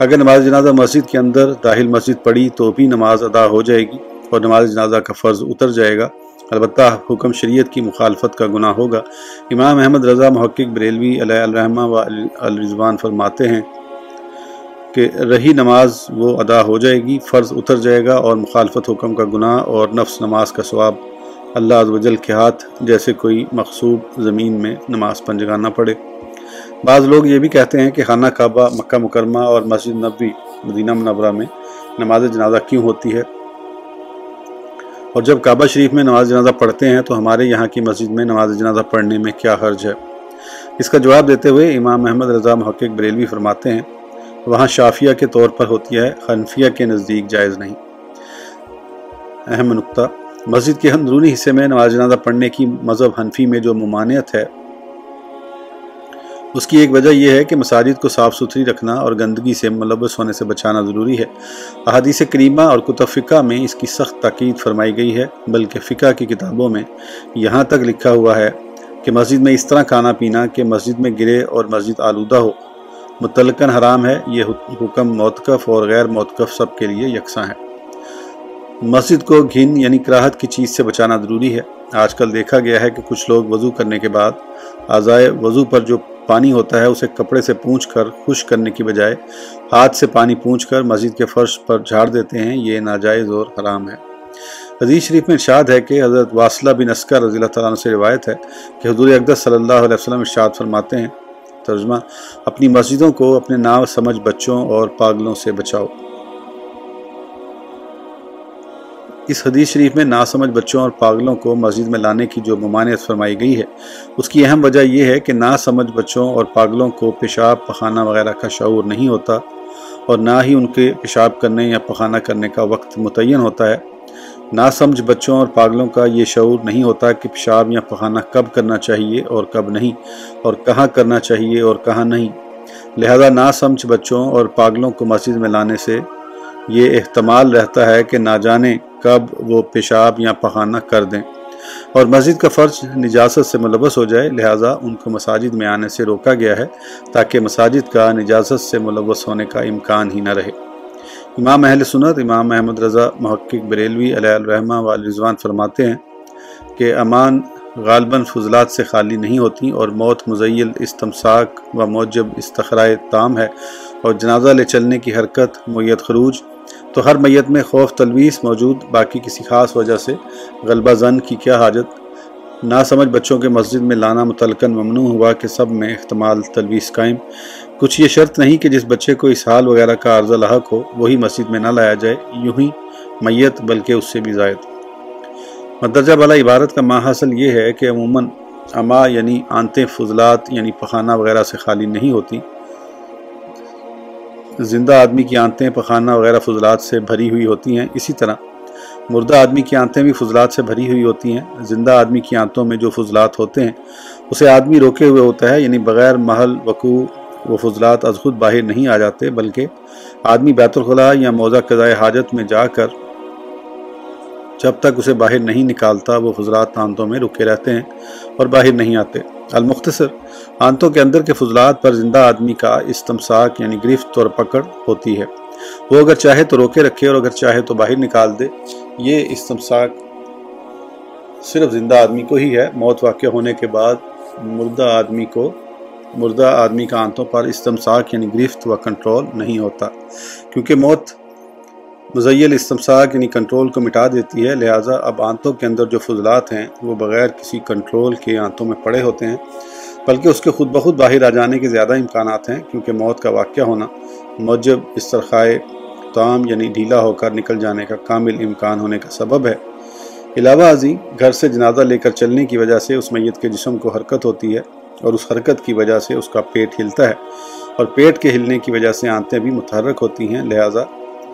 اگر نماز جنازہ مسجد کے اندر داخل مسجد پڑھی تو بھی نماز ادا ہو جائے گی اور نماز جنازہ کا فرض اتر جائے گا۔ البتہ حکم شریعت کی مخالفت کا گناہ ہوگا۔ امام احمد رضا محقق بریلوی علیہ الرحمہ و الرضوان فرماتے ہیں کہ رہی نماز وہ ادا ہو جائے گی، فرض اتر جائے گا اور مخالفت حکم کا گناہ اور نفس نماز کا ثواب اللہ عز و جل کے ہاتھ جیسے کوئی مقصوب زمین میں نماز پنجگانا پڑے بعض لوگ یہ بھی کہتے ہیں کہ خانہ کعبہ، مکہ مکرمہ اور مسجد نبوی، مدینہ منورہ میں نماز جنازہ کیوں ہوتی ہے؟ اور جب کعبہ شریف میں نماز جنازہ پڑھتے ہیں تو ہمارے یہاں کی مسجد میں نماز جنازہ پڑھنے میں کیا حرج ہے؟ اس کا جواب دیتے ہوئے امام محمد رضا محقق بریلوی فرماتے ہیں، وہاں شافیہ کے طور پر ہوتی ہے، خنفیہ کے نزدیک جائز نہیں۔ اہم نقطہ، مسجد کے اندرونی حصے میں نماز جنازہ پڑھنے کی مذہب حنفی میں جو ممانعت ہے اس کی ایک وجہ یہ ہے کہ مساجد کو صاف ستھری رکھنا اور گندگی سے ملوث ہونے سے بچانا ضروری ہے۔ احادیث کریمہ اور کتب فقہ میں اس کی سخت تاکید فرمائی گئی ہے، بلکہ فقہ کی کتابوں میں یہاں تک لکھا ہوا ہے کہ مسجد میں اس طرح کھانا پینا کہ مسجد میں گرے اور مسجد آلودہ ہو۔ متلقن حرام ہے، یہ حکم موتقف اور غیر موتقف سب کے لیے یکساں ہے۔ مسجد کو گھن یعنی کراہت کی چیز سے بچانا ضروری ہے۔ آج کل دیکھا گیا ہے کہ کچھ لوگ وضو کرنے کے بعد آزائے وضو پر جو پانی ہوتا ہے، اسے کپڑے سے پونچھ کر خشک کرنے کی بجائے ہاتھ سے پانی پونچھ کر مسجد کے فرش پر جھاڑ دیتے ہیں۔ یہ ناجائز اور حرام ہے۔ حدیث شریف میں ارشاد ہے کہ حضرت واصلہ بن اسکر رضی اللہ تعالیٰ عنہ سے روایت ہے کہ حضور اقدس صلی اللہ علیہ وسلم ارشاد فرماتے ہیں، ترجمہ، اپنی مسجدوں کو اپنے نام سمجھ بچوں اور پاگلوں سے بچاؤ۔ اس حدیث شریف میں ناسمجھ بچوں اور پاگلوں کو مسجد میں لانے کی جو ممانعت فرمائی گئی ہے، اس کی اہم وجہ یہ ہے کہ ناسمجھ بچوں اور پاگلوں کو پیشاب، پخانہ وغیرہ کا شعور نہیں ہوتا اور نہ ہی ان کے پیشاب کرنے یا پخانہ کرنے کا وقت متعین ہوتا ہے۔ نا سمجھ بچوں اور پاگلوں کا یہ شعور نہیں ہوتا کہ پیشاب یا پخانہ کب کرنا چاہیے اور کب نہیں اور کہاں کرنا چاہیے اور کہاں نہیں۔ لہذا نا سمجھ بچوں اور پاگلوں کو مسجد میں لانے سے یہ احتمال رہتا ہے کہ نہ جانے کب وہ پیشاب یا پخانہ کر دیں۔ اور مسجد کا فرض نجاست سے ملوث ہو جائے، لہٰذا ان کو مساجد میں آنے سے روکا گیا ہے تاکہ مساجد کا نجازت سے ملوث ہونے کا امکان ہی نہ رہے۔ امام اہل سنت، امام احمد رضا محقق بریلوی علیہ الرحمہ و رضوان فرماتے ہیں کہ امان غالباً فضلات سے خالی نہیں ہوتی اور موت مزیل، استمساک و موجب استخرائے تام ہے اور جنازہ لے چلنے کی حرکت، میت خروج تو ہر میت میں خوف تلویس موجود، باقی کسی خاص وجہ سے غلبہ زن کی کیا حاجت؟ نہ سمجھ بچوں کے مسجد میں لانا متعلقاً ممنوع ہوا کہ سب میں احتمال تلویس قائم۔ کچھ یہ شرط نہیں کہ جس بچے کو اس حال وغیرہ کا عرض لاحق ہو، وہی مسجد میں نہ لایا جائے، یوں ہی میت بلکہ اس سے بھی زائد۔ مدرجہ بالا عبارت کا ماں یہ ہے کہ عموماً اما یعنی آنتیں، فضلات یعنی پخانہ وغیرہ سے خالی نہیں ہوتی۔ زندہ آدمی کی آنتیں پخانہ وغیرہ فضلات سے بھری ہوئی ہوتی ہیں، اسی طرح مردہ آدمی کی آنتیں بھی فضلات سے بھری ہوئی ہوتی ہیں۔ زندہ آدمی کی آنتوں میں جو فضلات ہوتے ہیں، اسے آدمی روکے ہوئے ہوتا ہے یعنی بغیر محل، وقوع وہ فضلات از خود باہر نہیں آ جاتے، بلکہ آدمی بیت الخلاء یا موضع قضاء حاجت میں جا کر جب تک اسے باہر نہیں نکالتا، وہ فضلات آنتوں میں رکے رہتے ہیں اور باہر نہیں آتے۔ المختصر، آنتوں کے اندر کے فضلات پر زندہ آدمی کا استمساک یعنی گرفت اور پکڑ ہوتی ہے۔ وہ اگر چاہے تو روکے رکھے اور اگر چاہے تو باہر نکال دے۔ یہ استمساک صرف زندہ آدمی کو ہی ہے۔ موت واقع ہونے کے بعد مردہ آدمی کو، مردہ آدمی کا آنتوں پر استمساک یعنی گرفت و کنٹرول نہیں ہوتا۔ کیونکہ موت مزیل استمساک یعنی کنٹرول کو مٹا دیتی ہے، لہٰذا اب آنتوں کے اندر جو فضلات ہیں، وہ بغیر کسی کنٹرول کے آنتوں میں پڑے ہوتے ہیں۔ بلکہ اس کے خود بخود باہر آ جانے کے زیادہ امکانات ہیں، کیونکہ موت کا واقعہ ہونا موجب استرخائے تام یعنی ڈھیلا ہو کر نکل جانے کا کامل امکان ہونے کا سبب ہے۔ علاوہ ازیں گھر سے جنازہ لے کر چلنے کی وجہ سے اس میت کے جسم کو حرکت ہوتی ہے اور اس حرکت کی وجہ سے اس کا پیٹ ہلتا ہے۔ اور پیٹ کے ہلنے کی وجہ سے آنتیں بھی متحرک ہوتی ہیں، لہٰذا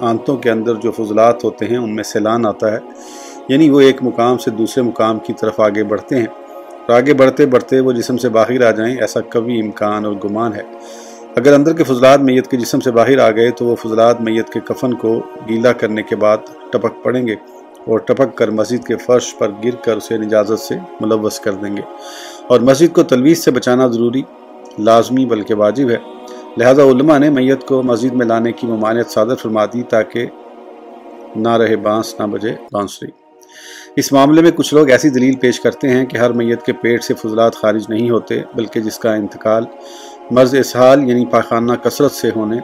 آنتوں کے اندر جو فضلات ہوتے ہیں، ان میں سیلان آتا ہے۔ یعنی وہ ایک مقام سے دوسرے مقام کی طرف آگے بڑھتے ہیں۔ اور آگے بڑھتے بڑھتے وہ جسم سے باہر آ جائیں، ایسا کبھی امکان اور گمان ہے۔ اگر اندر کے فضلات میت کے جسم سے باہر آ گئے تو وہ فضلات میت کے کفن کو گیلا کرنے کے بعد ٹپک پڑیں گے اور ٹپک کر مسجد کے فرش پر گر کر اسے نجازت سے ملوث کر دیں گے۔ اور مسجد کو تلویز سے بچانا ضروری، لازمی بلکہ واجب ہے۔ لہذا علماء نے میت کو مسجد میں لانے کی ممانعت صادر فرما دی تاکہ نہ رہے بانس، نہ بجے بانسری۔ اس معاملے میں کچھ لوگ ایسی دلیل پیش کرتے ہیں کہ ہر میت کے پیٹ سے فضلات خارج نہیں ہوتے، بلکہ جس کا انتقال مرض اسحال یعنی پاخانہ کثرت سے ہونے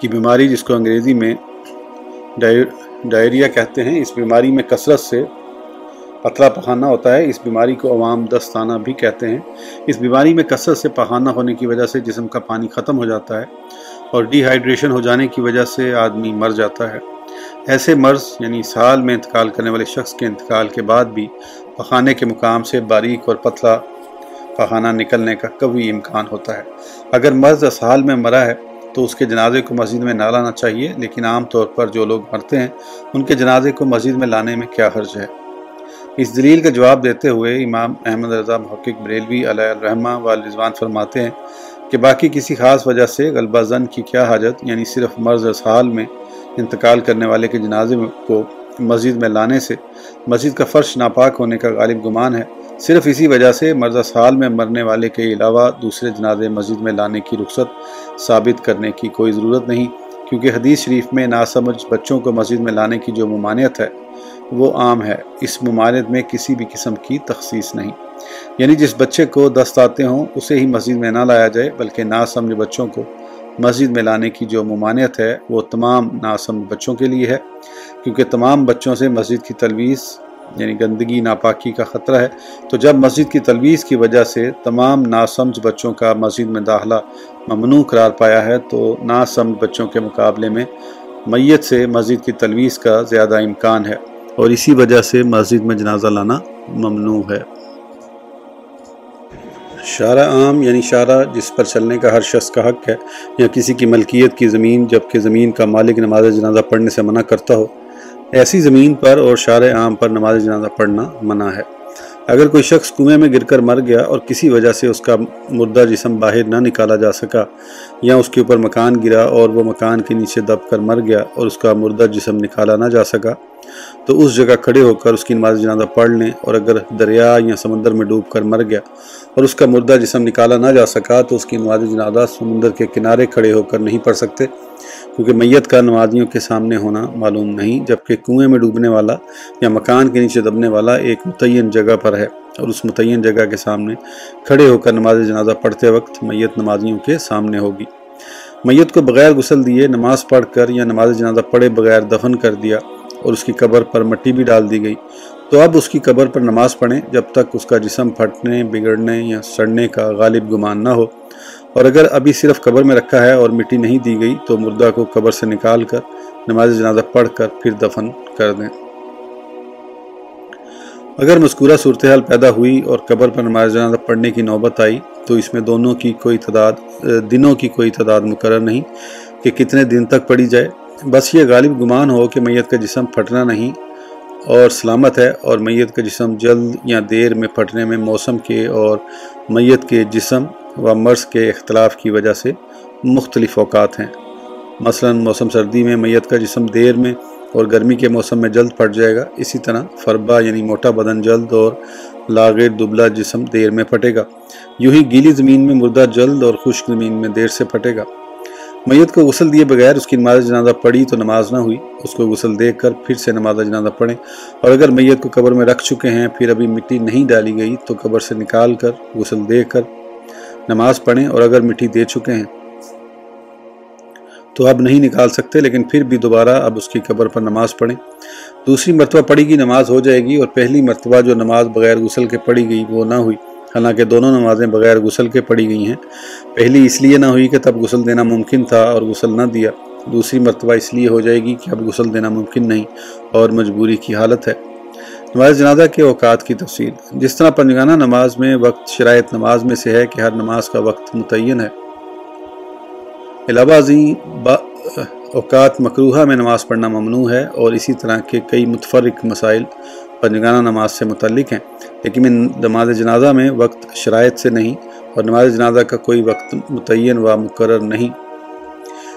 کی بیماری جس کو انگریزی میں ڈائریا کہتے ہیں، اس بیماری میں کثرت سے پتلا پخانہ ہوتا ہے، اس بیماری کو عوام دستانہ بھی کہتے ہیں۔ اس بیماری میں کثرت سے پخانہ ہونے کی وجہ سے جسم کا پانی ختم ہو جاتا ہے اور ڈی ہائیڈریشن ہو جانے کی وجہ سے آدمی مر جاتا ہے۔ ایسے مرض یعنی سال میں انتقال کرنے والے شخص کے انتقال کے بعد بھی پخانے کے مقام سے باریک اور پتلا پخانہ نکلنے کا کبھی امکان ہوتا ہے۔ اگر مرض اسحال میں مرا ہے تو اس کے جنازے کو مسجد میں نہ لانا چاہیے، لیکن عام طور پر جو لوگ مرتے ہیں، ان کے جنازے کو مسجد میں لانے میں کیا حرج ہے؟ اس دلیل کا جواب دیتے ہوئے امام احمد رضا محقق بریلوی علیہ الرحمہ و رضوان فرماتے ہیں کہ باقی کسی خاص وجہ سے غلبہ زن کی کیا حاجت یعنی صرف مرض اسحال میں انتقال کرنے والے کے جنازے کو مسجد میں لانے سے مسجد کا فرش ناپاک ہونے کا غالب گمان ہے، صرف اسی وجہ سے مرزہ سال میں مرنے والے کے علاوہ دوسرے جنازے مسجد میں لانے کی رخصت ثابت کرنے کی کوئی ضرورت نہیں، کیونکہ حدیث شریف میں ناسمجھ بچوں کو مسجد میں لانے کی جو ممانعت ہے وہ عام ہے۔ اس ممانعت میں کسی بھی قسم کی تخصیص نہیں۔ یعنی جس بچے کو دست آتے ہوں، اسے ہی مسجد میں نہ لایا جائے، بلکہ ناسمجھ بچوں کو مسجد میں لانے کی جو ممانعت ہے، وہ تمام ناسمجھ بچوں کے لیے ہے۔ کیونکہ تمام بچوں سے مسجد کی تلویز یعنی گندگی، ناپاکی کا خطرہ ہے۔ تو جب مسجد کی تلویز کی وجہ سے تمام ناسمجھ بچوں کا مسجد میں داخلہ ممنوع قرار پایا ہے، تو ناسمجھ بچوں کے مقابلے میں میت سے مسجد کی تلویز کا زیادہ امکان ہے۔ اور اسی وجہ سے مسجد میں جنازہ لانا ممنوع ہے۔ شارع عام یعنی شارہ جس پر چلنے کا ہر شخص کا حق ہے یا کسی کی ملکیت کی زمین، جبکہ زمین کا مالک نماز جنازہ پڑھنے سے منع کرتا ہو، ایسی زمین پر اور شارع عام پر نماز جنازہ پڑھنا منع ہے۔ اگر کوئی شخص کنویں میں گر کر مر گیا اور کسی وجہ سے اس کا مردہ جسم باہر نہ نکالا جا سکا یا اس کے اوپر مکان گرا اور وہ مکان کے نیچے دب کر مر گیا اور اس کا مردہ جسم نکالا نہ جا سکا، تو اس جگہ کھڑے ہو کر اس کی نماز جنازہ پڑھ لیں اور اگر دریا یا سمندر میں ڈوب کر مر گیا اور اس کا مردہ جسم نکالا نہ جا سکا، تو اس کی نماز جنازہ سمندر کے کنارے کھڑے ہو کر نہیں پڑھ سکتے۔ کیونکہ میت کا نمازیوں کے سامنے ہونا معلوم نہیں، جبکہ کنویں میں ڈوبنے والا یا مکان کے نیچے دبنے والا ایک متعین جگہ پر ہے اور اس متعین جگہ کے سامنے کھڑے ہو کر نماز جنازہ پڑھتے وقت میت نمازیوں کے سامنے ہوگی۔ میت کو بغیر غسل دیے، نماز پڑھ کر یا نماز جنازہ پڑھے بغیر دفن کر دیا اور اس کی قبر پر مٹی بھی ڈال دی گئی۔ تو اب اس کی قبر پر نماز پڑھیں، جب تک اس کا جسم پھٹنے، بگڑنے یا سڑنے کا غالب گمان نہ ہو۔ اور اگر ابھی صرف قبر میں رکھا ہے اور مٹی نہیں دی گئی تو مردہ کو قبر سے نکال کر نماز جنازہ پڑھ کر پھر دفن کر دیں۔ اگر مذکورہ صورتحال پیدا ہوئی اور قبر پر نماز جنازہ پڑھنے کی نوبت آئی تو اس میں دونوں کی کوئی تعداد، دنوں کی کوئی تعداد مقرر نہیں کہ کتنے دن تک پڑھی جائے۔ بس یہ غالب گمان ہو کہ میت کا جسم پھٹنا نہیں اور سلامت ہے اور میت کا جسم جلد یا دیر میں پھٹنے میں موسم کے اور میت کے جسم و مرض کے اختلاف کی وجہ سے مختلف اوقات ہیں۔ مثلا موسم سردی میں میت کا جسم دیر میں اور گرمی کے موسم میں جلد پھٹ جائے گا۔ اسی طرح فربا یعنی موٹا بدن جلد اور لاغیر دبلا جسم دیر میں پھٹے گا۔ یوں ہی گیلی زمین میں مردہ جلد اور خشک زمین میں دیر سے پھٹے گا۔ میت کو غسل دیے بغیر اس کی نماز جنازہ پڑھی تو نماز نہ ہوئی۔ اس کو غسل دے کر پھر سے نماز جنازہ پڑھیں۔ اور اگر میت کو قبر میں رکھ چکے ہیں، پھر ابھی مٹی نہیں ڈالی گئی تو قبر سے نکال کر غسل دے کر نماز پڑھیں اور اگر مٹی دے چکے ہیں تو اب نہیں نکال سکتے، لیکن پھر بھی دوبارہ اب اس کی قبر پر نماز پڑھیں۔ دوسری مرتبہ پڑھی گئی، نماز ہو جائے گی، اور پہلی مرتبہ جو نماز بغیر غسل کے پڑھی گئی وہ نہ ہوئی۔ حالانکہ دونوں نمازیں بغیر غسل کے پڑھی گئی ہیں۔ پہلی اس لیے نہ ہوئی کہ تب غسل دینا ممکن تھا اور غسل نہ دیا۔ دوسری مرتبہ اس لیے ہو جائے گی کہ اب غسل دینا ممکن نہیں اور مجبوری کی حالت ہے۔ نماز جنازہ کے اوقات کی تفصیل۔ جس طرح پنجگانہ نماز میں وقت، شرائط نماز میں سے ہے کہ ہر نماز کا وقت متعین ہے۔ علاوہ ازیں اوقات مقروحہ میں نماز پڑھنا ممنوع ہے اور اسی طرح کے کئی متفرق مسائل پنجگانہ نماز سے متعلق ہیں۔ لیکن نماز جنازہ میں وقت، شرائط سے نہیں اور نماز جنازہ کا کوئی وقت متعین و مقرر نہیں۔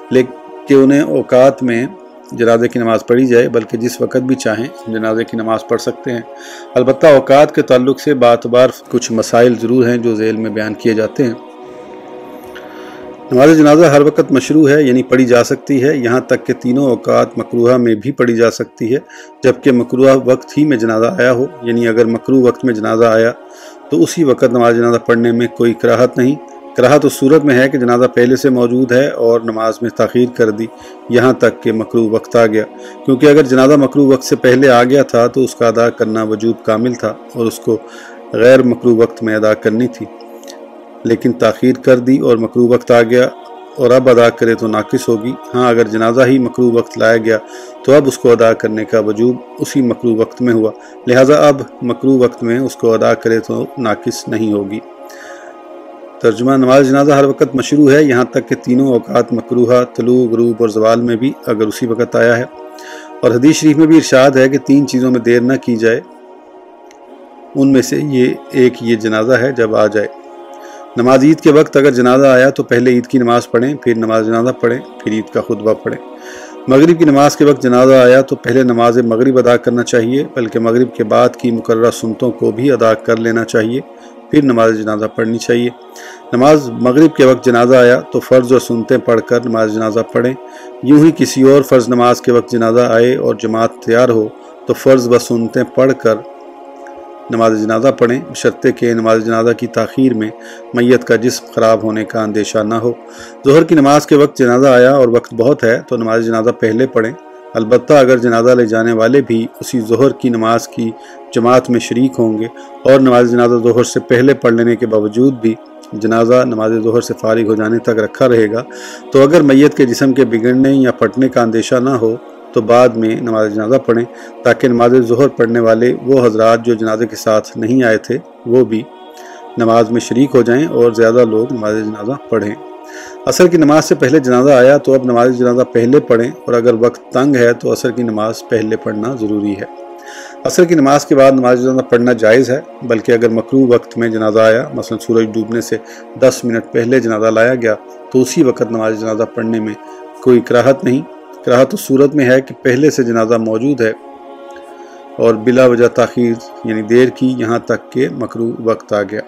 لیکن انہیں اوقات میں جنازے کی نماز پڑھی جائے، بلکہ جس وقت بھی چاہیں جنازے کی نماز پڑھ سکتے ہیں۔ البتہ اوقات کے تعلق سے بات بار کچھ مسائل ضرور ہیں جو ذیل میں بیان کیے جاتے ہیں۔ نماز جنازہ ہر وقت مشروع ہے یعنی پڑھی جا سکتی ہے۔ یہاں تک کہ تینوں اوقات مکروحہ میں بھی پڑھی جا سکتی ہے، جبکہ مکروحہ وقت ہی میں جنازہ آیا ہو۔ یعنی اگر مکروح وقت میں جنازہ آیا تو اسی وقت نماز جنازہ پڑھنے میں کوئی کراہت نہیں۔ کراہت اس صورت میں ہے کہ جنازہ پہلے سے موجود ہے اور نماز میں تاخیر کر دی، یہاں تک کہ مکرو وقت آ گیا۔ کیونکہ اگر جنازہ مکرو وقت سے پہلے آ گیا تھا تو اس کا ادا کرنا وجوب کامل تھا اور اس کو غیر مکرو وقت میں ادا کرنی تھی۔ لیکن تاخیر کر دی اور مکرو وقت آ گیا اور اب ادا کرے تو ناقص ہوگی۔ ہاں اگر جنازہ ہی مکرو وقت لایا گیا تو اب اس کو ادا کرنے کا وجوب اسی مکرو وقت میں ہوا۔ لہٰذا اب مکرو وقت میں اس کو ادا کرے تو ناقص نہیں ہوگی۔ ترجمہ نماز جنازہ ہر وقت مشروع ہے، یہاں تک کہ تینوں اوقات مکروحہ طلوع، غروب اور زوال میں بھی اگر اسی وقت آیا ہے۔ اور حدیث شریف میں بھی ارشاد ہے کہ تین چیزوں میں دیر نہ کی جائے۔ ان میں سے یہ ایک یہ جنازہ ہے جب آ جائے۔ نماز عید کے وقت اگر جنازہ آیا تو پہلے عید کی نماز پڑھیں، پھر نماز جنازہ پڑھیں، پھر عید کا خطبہ پڑھیں۔ مغرب کی نماز کے وقت جنازہ آیا تو پہلے نماز مغرب ادا کرنا چاہیے، بلکہ مغرب کے بعد کی مقررہ سنتوں کو بھی ادا کر لینا چاہیے۔ پھر نماز جنازہ پڑھنی چاہیے۔ نماز مغرب کے وقت جنازہ آیا تو فرض و سنتیں پڑھ کر نماز جنازہ پڑھیں۔ یوں ہی کسی اور فرض نماز کے وقت جنازہ آئے اور جماعت تیار ہو تو فرض و سنتیں پڑھ کر نماز جنازہ پڑھیں۔ شرطے کے نماز جنازہ کی تاخیر میں میت کا جسم خراب ہونے کا اندیشہ نہ ہو۔ ظہر کی نماز کے وقت جنازہ آیا اور وقت بہت ہے تو نماز جنازہ پہلے پڑھیں۔ البتہ اگر جنازہ لے جانے والے بھی اسی ظہر کی نماز کی جماعت میں شریک ہوں گے اور نماز جنازہ ظہر سے پہلے پڑھ لینے کے باوجود بھی جنازہ نماز ظہر سے فارغ ہو جانے تک رکھا رہے گا، تو اگر میت کے جسم کے بگڑنے یا پھٹنے کا اندیشہ نہ ہو، تو بعد میں نماز جنازہ پڑھیں۔ تاکہ نماز ظہر پڑھنے والے وہ حضرات جو جنازے کے ساتھ نہیں آئے تھے، وہ بھی نماز میں شریک ہو جائیں اور زیادہ لوگ نماز جنازہ پڑھیں۔ عصر کی نماز سے پہلے جنازہ آیا تو اب نماز جنازہ پہلے پڑھیں اور اگر وقت تنگ ہے تو عصر کی نماز پہلے پڑھنا ضروری ہے۔ عصر کی نماز کے بعد نماز جنازہ پڑھنا جائز ہے، بلکہ اگر مکرو وقت میں جنازہ آیا، مثلا سورج ڈوبنے سے دس منٹ پہلے جنازہ لایا گیا، تو اسی وقت نماز جنازہ پڑھنے میں کوئی کراہت نہیں۔ کراہت اس صورت میں ہے کہ پہلے سے جنازہ موجود ہے اور بلا وجہ تاخیر یعنی دیر کی، یہاں تک کہ مکرو وقت آ گیا۔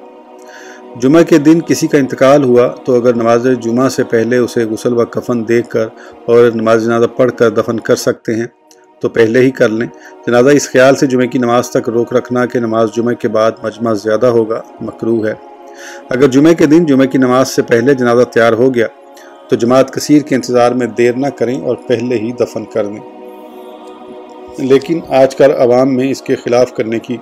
جمعہ کے دن کسی کا انتقال ہوا تو اگر نماز جمعہ سے پہلے اسے غسل و کفن دیکھ کر اور نماز جنازہ پڑھ کر دفن کر سکتے ہیں، تو پہلے ہی کر لیں۔ جنازہ اس خیال سے جمعہ کی نماز تک روک رکھنا کہ نماز جمعہ کے بعد مجمع زیادہ ہوگا مکرو ہے۔ اگر جمعہ کے دن جمعہ کی نماز سے پہلے جنازہ تیار ہو گیا تو جماعت کثیر کے انتظار میں دیر نہ کریں اور پہلے ہی دفن کر دیں لیکن آج کل عوام میں اس کے خلاف کرنے کی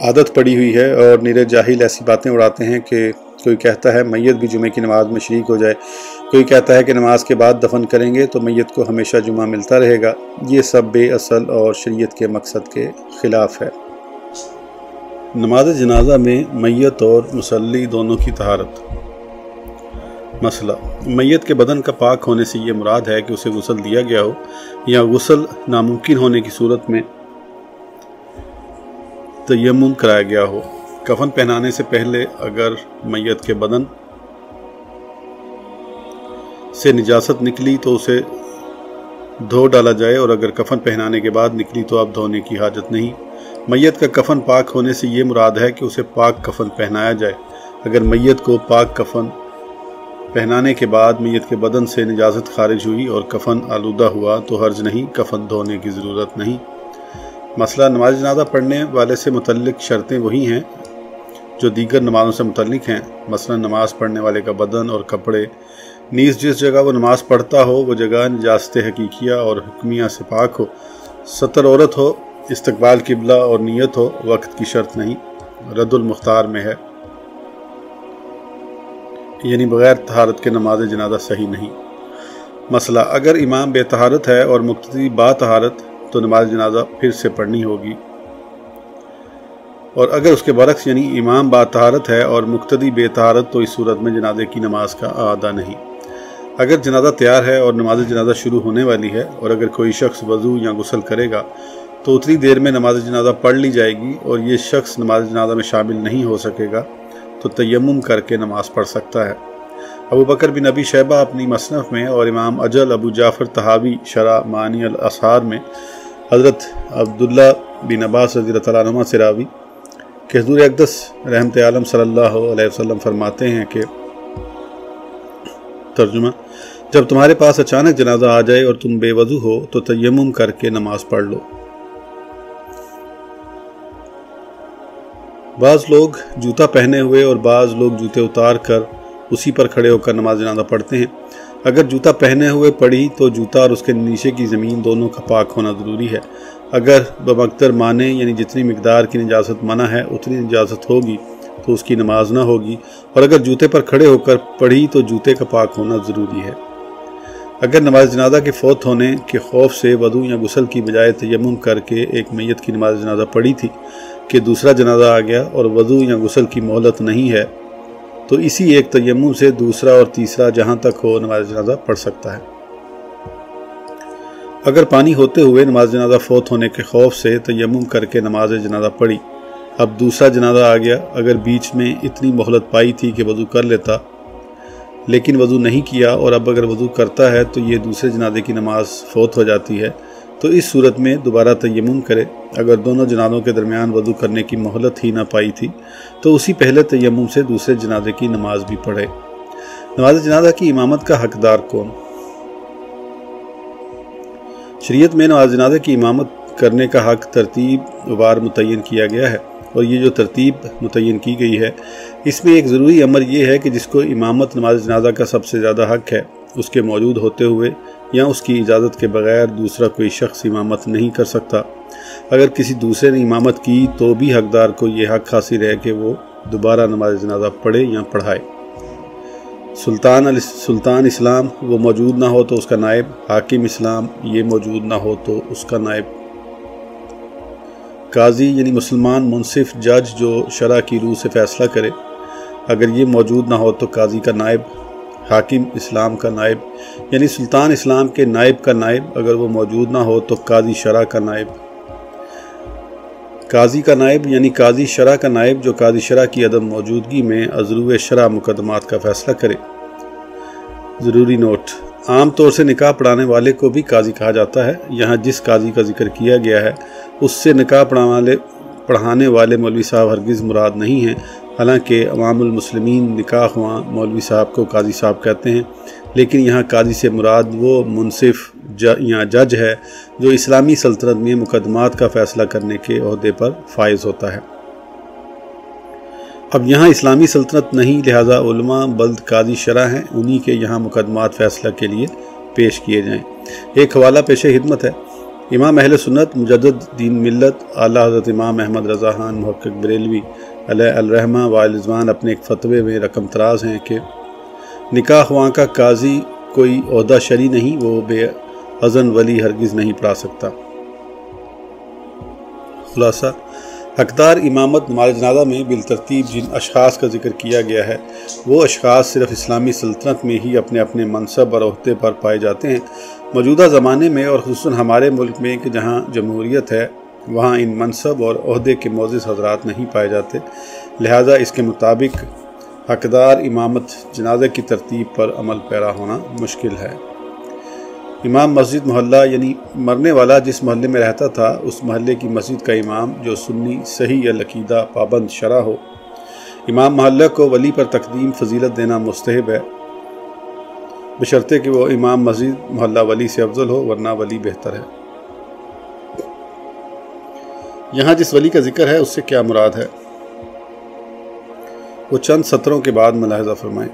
عادت پڑی ہوئی ہے اور نیر جاہل ایسی باتیں اڑاتے ہیں کہ کوئی کہتا ہے میت بھی جمعہ کی نماز میں شریک ہو جائے۔ کوئی کہتا ہے کہ نماز کے بعد دفن کریں گے تو میت کو ہمیشہ جمعہ ملتا رہے گا۔ یہ سب بے اصل اور شریعت کے مقصد کے خلاف ہے۔ نماز جنازہ میں میت اور مسلی دونوں کی طہارت۔ مسئلہ۔ میت کے بدن کا پاک ہونے سے یہ مراد ہے کہ اسے غسل دیا گیا ہو یا غسل ناممکن ہونے کی صورت میں تیمم کرایا گیا ہو۔ کفن پہنانے سے پہلے اگر میت کے بدن سے نجاست نکلی تو اسے دھو ڈالا جائے اور اگر کفن پہنانے کے بعد نکلی تو اب دھونے کی حاجت نہیں۔ میت کا کفن پاک ہونے سے یہ مراد ہے کہ اسے پاک کفن پہنایا جائے۔ اگر میت کو پاک کفن پہنانے کے بعد میت کے بدن سے نجازت خارج ہوئی اور کفن آلودہ ہوا تو حرج نہیں، کفن دھونے کی ضرورت نہیں۔ مسئلہ نماز جنازہ پڑھنے والے سے متعلق شرطیں وہی ہیں جو دیگر نمازوں سے متعلق ہیں۔ مثلا نماز پڑھنے والے کا بدن اور کپڑے۔ نیز جس جگہ وہ نماز پڑھتا ہو، وہ جگہ نجاست حقیقیہ اور حکمیہ سے پاک ہو۔ ستر عورت ہو، استقبال قبلہ اور نیت ہو، وقت کی شرط نہیں۔ رد المختار میں ہے۔ یعنی بغیر تہارت کے نماز جنازہ صحیح نہیں۔ مسئلہ، اگر امام بے تہارت ہے اور مقتدی با تہارت تو نماز جنازہ پھر سے پڑھنی ہوگی۔ اور اگر اس کے برعکس یعنی امام با تہارت ہے اور مقتدی بے تہارت تو اس صورت میں جنازے کی نماز کا اعادہ نہیں۔ اگر جنازہ تیار ہے اور نماز جنازہ شروع ہونے والی ہے اور اگر کوئی شخص وضو یا غسل کرے گا تو اتنی دیر میں نماز جنازہ پڑھ لی جائے گی اور یہ شخص نماز جنازہ میں شامل نہیں ہو سکے گا تو تیمم کر کے نماز پڑھ سکتا ہے۔ ابو بکر بن نبی شہبہ اپنی مصنف میں اور امام اجل ابو جعفر تحاوی شرح معنی الاثار میں حضرت عبداللہ بن عباس رضی اللہ عنہ سے راوی کہ حضور اقدس رحمت عالم صلی اللہ علیہ وسلم فرماتے ہیں کہ ترجمہ، جب تمہارے پاس اچانک جنازہ آ جائے اور تم بے وضو ہو تو تیمم کر کے نماز پڑھ لو۔ بعض لوگ جوتا پہنے ہوئے اور بعض لوگ جوتے اتار کر اسی پر کھڑے ہو کر نماز جنازہ پڑھتے ہیں۔ اگر جوتا پہنے ہوئے پڑھی تو جوتا اور اس کے نیچے کی زمین دونوں کا پاک ہونا ضروری ہے۔ اگر بمقدر مانے یعنی جتنی مقدار کی نجازت منع ہے، اتنی نجازت ہوگی تو اس کی نماز نہ ہوگی۔ اور اگر جوتے پر کھڑے ہو کر پڑھی تو جوتے کا پاک ہونا ضروری ہے۔ اگر نماز جنازہ کے فوت ہونے کے خوف سے ودو یا غسل کی بجائے تیمم کر کے ایک میت کی نماز جنازہ پڑھی تھی کہ دوسرا جنازہ آ گیا اور وضو یا غسل کی مہلت نہیں ہے تو اسی ایک تیمم سے دوسرا اور تیسرا جہاں تک ہو نماز جنازہ پڑھ سکتا ہے۔ اگر پانی ہوتے ہوئے نماز جنازہ فوت ہونے کے خوف سے تیمم کر کے نماز جنازہ پڑھی، اب دوسرا جنازہ آ گیا، اگر بیچ میں اتنی مہلت پائی تھی کہ وضو کر لیتا، لیکن وضو نہیں کیا اور اب اگر وضو کرتا ہے تو یہ دوسرے جنازے کی نماز فوت ہو جاتی ہے۔ تو اس صورت میں دوبارہ تیمم کرے۔ اگر دونوں جنازوں کے درمیان وضو کرنے کی مہلت ہی نہ پائی تھی، تو اسی پہلے تیمم سے دوسرے جنازے کی نماز بھی پڑھے۔ نماز جنازہ کی امامت کا حقدار کون؟ شریعت میں نماز جنازہ کی امامت کرنے کا حق ترتیب وار متعین کیا گیا ہے، اور یہ جو ترتیب متعین کی گئی ہے، اس میں ایک ضروری امر یہ ہے کہ جس کو امامت نماز جنازہ کا سب سے زیادہ حق ہے، اس کے موجود ہوتے ہوئے یا اس کی اجازت کے بغیر دوسرا کوئی شخص امامت نہیں کر سکتا۔ اگر کسی دوسرے نے امامت کی تو بھی حقدار کو یہ حق حاصل ہے کہ وہ دوبارہ نماز جنازہ پڑھے یا پڑھائے۔ سلطان سلطان اسلام وہ موجود نہ ہو تو اس کا نائب، حاکم اسلام یہ موجود نہ ہو تو اس کا نائب۔ قاضی یعنی مسلمان منصف، جج جو شرع کی روح سے فیصلہ کرے۔ اگر یہ موجود نہ ہو تو قاضی کا نائب، حاکم اسلام کا نائب۔ یعنی سلطان اسلام کے نائب کا نائب اگر وہ موجود نہ ہو تو قاضی شرع کا نائب۔ قاضی کا نائب یعنی قاضی شرح کا نائب جو قاضی شرح کی عدم موجودگی میں عضرو شرح مقدمات کا فیصلہ کرے۔ ضروری نوٹ، عام طور سے نکاح پڑھانے والے کو بھی قاضی کہا جاتا ہے۔ یہاں جس قاضی کا ذکر کیا گیا ہے، اس سے نکاح پڑھانے والے مولوی صاحب ہرگز مراد نہیں ہیں۔ حالانکہ عوام المسلمین نکاح ہوا مولوی صاحب کو قاضی صاحب کہتے ہیں۔ لیکن یہاں قاضی سے مراد وہ منصف یا جج ہے جو اسلامی سلطنت میں مقدمات کا فیصلہ کرنے کے عہدے پر فائز ہوتا ہے۔ اب یہاں اسلامی سلطنت نہیں، لہٰذا علماء بلد قاضی شرح ہیں، انہی کے یہاں مقدمات فیصلہ کے لیے پیش کیے جائیں۔ ایک حوالہ پیش خدمت ہے۔ امام اہل سنت مجدد دین ملت، اعلیٰ حضرت امام احمد رضا خان، محقق بریلوی، علیہ الرحمہ والزمان اپنے ایک فتوے میں رقم تراز ہیں کہ نکاح خواہ کا قاضی کوئی عہدہ شری نہیں، وہ بے ازن ولی ہرگز نہیں پڑھا سکتا۔ خلاصہ، حقدار امامت نماز جنازہ میں بالترتیب جن اشخاص کا ذکر کیا گیا ہے، وہ اشخاص صرف اسلامی سلطنت میں ہی اپنے اپنے منصب اور عہدے پر پائے جاتے ہیں۔ موجودہ زمانے میں اور خصوصاً ہمارے ملک میں کہ جہاں جمہوریت ہے، وہاں ان منصب اور عہدے کے معزز حضرات نہیں پائے جاتے۔ لہٰذا اس کے مطابق حقدار امامت جنازہ کی ترتیب پر عمل پیرا ہونا مشکل ہے۔ امام مسجد محلہ یعنی مرنے والا جس محلے میں رہتا تھا، اس محلے کی مسجد کا امام جو سنی، صحیح یا لقیدہ پابند شرح ہو۔ امام محلہ کو ولی پر تقدیم فضیلت دینا مستحب ہے۔ بشرطے کہ وہ امام مسجد محلہ ولی سے افضل ہو، ورنہ ولی بہتر ہے۔ یہاں جس ولی کا ذکر ہے، اس سے کیا مراد ہے؟ وہ چند سطروں کے بعد ملاحظہ فرمائیں۔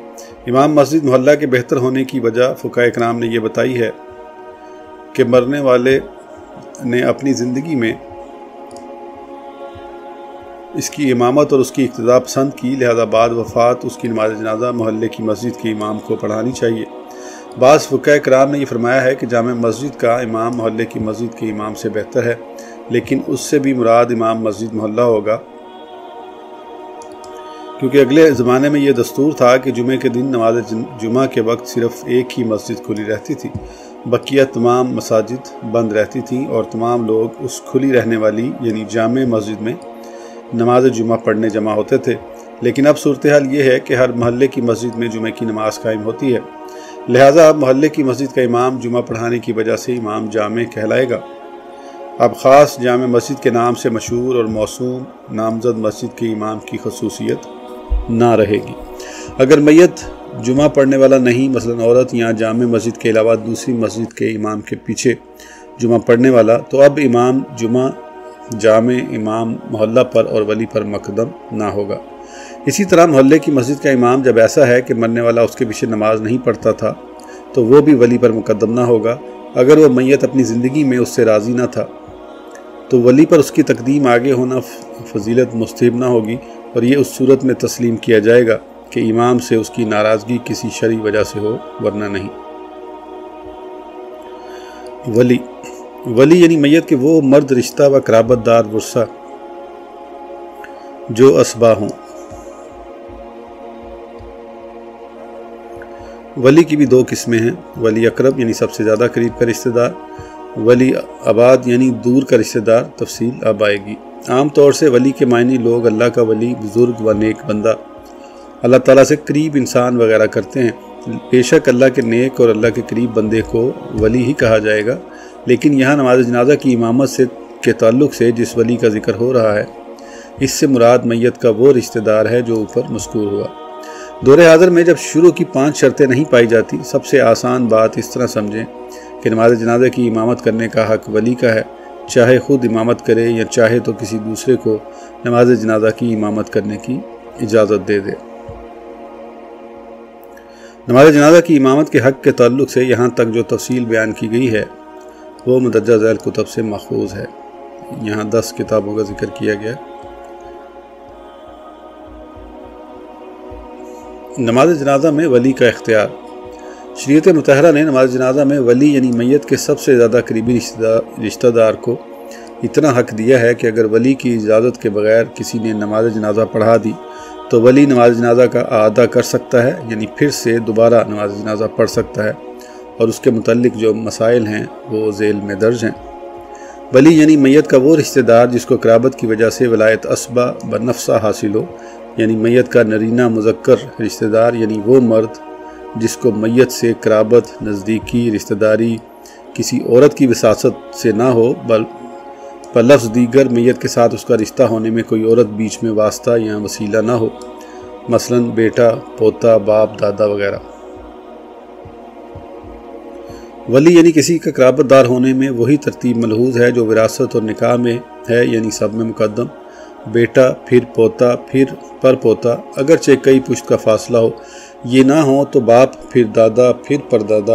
امام مسجد محلہ کے بہتر ہونے کی وجہ فقہ اکرام نے یہ بتائی ہے کہ مرنے والے نے اپنی زندگی میں اس کی امامت اور اس کی اقتداء پسند کی، لہذا بعد وفات اس کی نماز جنازہ محلے کی مسجد کے امام کو پڑھانی چاہیے۔ بعض فقہ کرام نے یہ فرمایا ہے کہ جامع مسجد کا امام محلے کی مسجد کے امام سے بہتر ہے، لیکن اس سے بھی مراد امام مسجد محلہ ہوگا۔ کیونکہ اگلے زمانے میں یہ دستور تھا کہ جمعہ کے دن نماز جمعہ کے وقت صرف ایک ہی مسجد کھلی رہتی تھی۔ بقیہ تمام مساجد بند رہتی تھیں اور تمام لوگ اس کھلی رہنے والی یعنی جامع مسجد میں نماز جمعہ پڑھنے جمع ہوتے تھے۔ لیکن اب صورتحال یہ ہے کہ ہر محلے کی مسجد میں جمعہ کی نماز قائم ہوتی ہے۔ لہٰذا اب محلے کی مسجد کا امام جمعہ پڑھانے کی وجہ سے امام جامع کہلائے گا۔ اب خاص جامع مسجد کے نام سے مشہور اور موسوم نامزد مسجد کے امام کی خصوصیت نہ رہے گی۔ اگر میت جمعہ پڑھنے والا نہیں، مثلا عورت یا جامع مسجد کے علاوہ دوسری مسجد کے امام کے پیچھے جمعہ پڑھنے والا، تو اب امام جمعہ جامع امام محلہ پر اور ولی پر مقدم نہ ہوگا۔ اسی طرح محلے کی مسجد کا امام جب ایسا ہے کہ مرنے والا اس کے پیچھے نماز نہیں پڑھتا تھا، تو وہ بھی ولی پر مقدم نہ ہوگا۔ اگر وہ میت اپنی زندگی میں اس سے راضی نہ تھا، تو ولی پر اس کی تقدیم آگے ہونا فضیلت مستحب نہ ہوگی۔ اور یہ اس صورت میں تسلیم کیا جائے گا کہ امام سے اس کی ناراضگی کسی شرعی وجہ سے ہو، ورنہ نہیں۔ ولی ولی یعنی میت کے وہ مرد، رشتہ و قرابت دار ورثہ جو اسبا ہوں۔ ولی کی بھی دو قسمیں ہیں۔ ولی اقرب یعنی سب سے زیادہ قریب کا رشتہ دار ولی آباد یعنی دور کا رشتہ دار تفصیل اب آئے گی۔ عام طور سے ولی کے معنی لوگ اللہ کا ولی، بزرگ و نیک بندہ، اللہ تعالیٰ سے قریب انسان وغیرہ کرتے ہیں۔ بے شک اللہ کے نیک اور اللہ کے قریب بندے کو ولی ہی کہا جائے گا۔ لیکن یہاں نماز جنازہ کی امامت سے، کے تعلق سے جس ولی کا ذکر ہو رہا ہے، اس سے مراد میت کا وہ رشتہ دار ہے جو اوپر مذکور ہوا۔ دور حاضر میں جب شروع کی پانچ شرطیں نہیں پائی جاتی، سب سے آسان بات اس طرح سمجھیں۔ کہ نماز جنازہ کی امامت کرنے کا حق ولی کا ہے، چاہے خود امامت کرے یا چاہے تو کسی دوسرے کو نماز جنازہ کی امامت کرنے کی اجازت دے دے۔ نماز جنازہ کی امامت کے حق کے تعلق سے یہاں تک جو تفصیل بیان کی گئی ہے، وہ مدجہ ذیل کتب سے محفوظ ہے۔ یہاں دس کتابوں کا ذکر کیا گیا۔ نماز جنازہ میں ولی کا اختیار۔ شریعت متحرہ نے نماز جنازہ میں ولی یعنی میت کے سب سے زیادہ قریبی رشتہ دار کو اتنا حق دیا ہے کہ اگر ولی کی اجازت کے بغیر کسی نے نماز جنازہ پڑھا دی، تو ولی نماز جنازہ کا اعادہ کر سکتا ہے یعنی پھر سے دوبارہ نماز جنازہ پڑھ سکتا ہے۔ اور اس کے متعلق جو مسائل ہیں، وہ ذیل میں درج ہیں۔ ولی یعنی میت کا وہ رشتہ دار جس کو قرابت کی وجہ سے ولایت اسبا بنفسہ حاصل ہو یعنی میت کا نرینہ مذکر رشتہ دار یعنی وہ مرد جس کو میت سے قرابت، نزدیکی، رشتہ داری، کسی عورت کی وساست سے نہ ہو، بل، پر لفظ دیگر میت کے ساتھ اس کا رشتہ ہونے میں کوئی عورت بیچ میں واسطہ یا وسیلہ نہ ہو، مثلا بیٹا، پوتا، باپ، دادا وغیرہ۔ ولی یعنی کسی کا قرابت دار ہونے میں وہی ترتیب ملحوظ ہے جو وراثت اور نکاح میں ہے یعنی سب میں مقدم۔ بیٹا، پھر پوتا، پھر پر پوتا، اگرچہ کئی پشت کا فاصلہ ہو یہ نہ ہو تو باپ پھر دادا، پھر پر دادا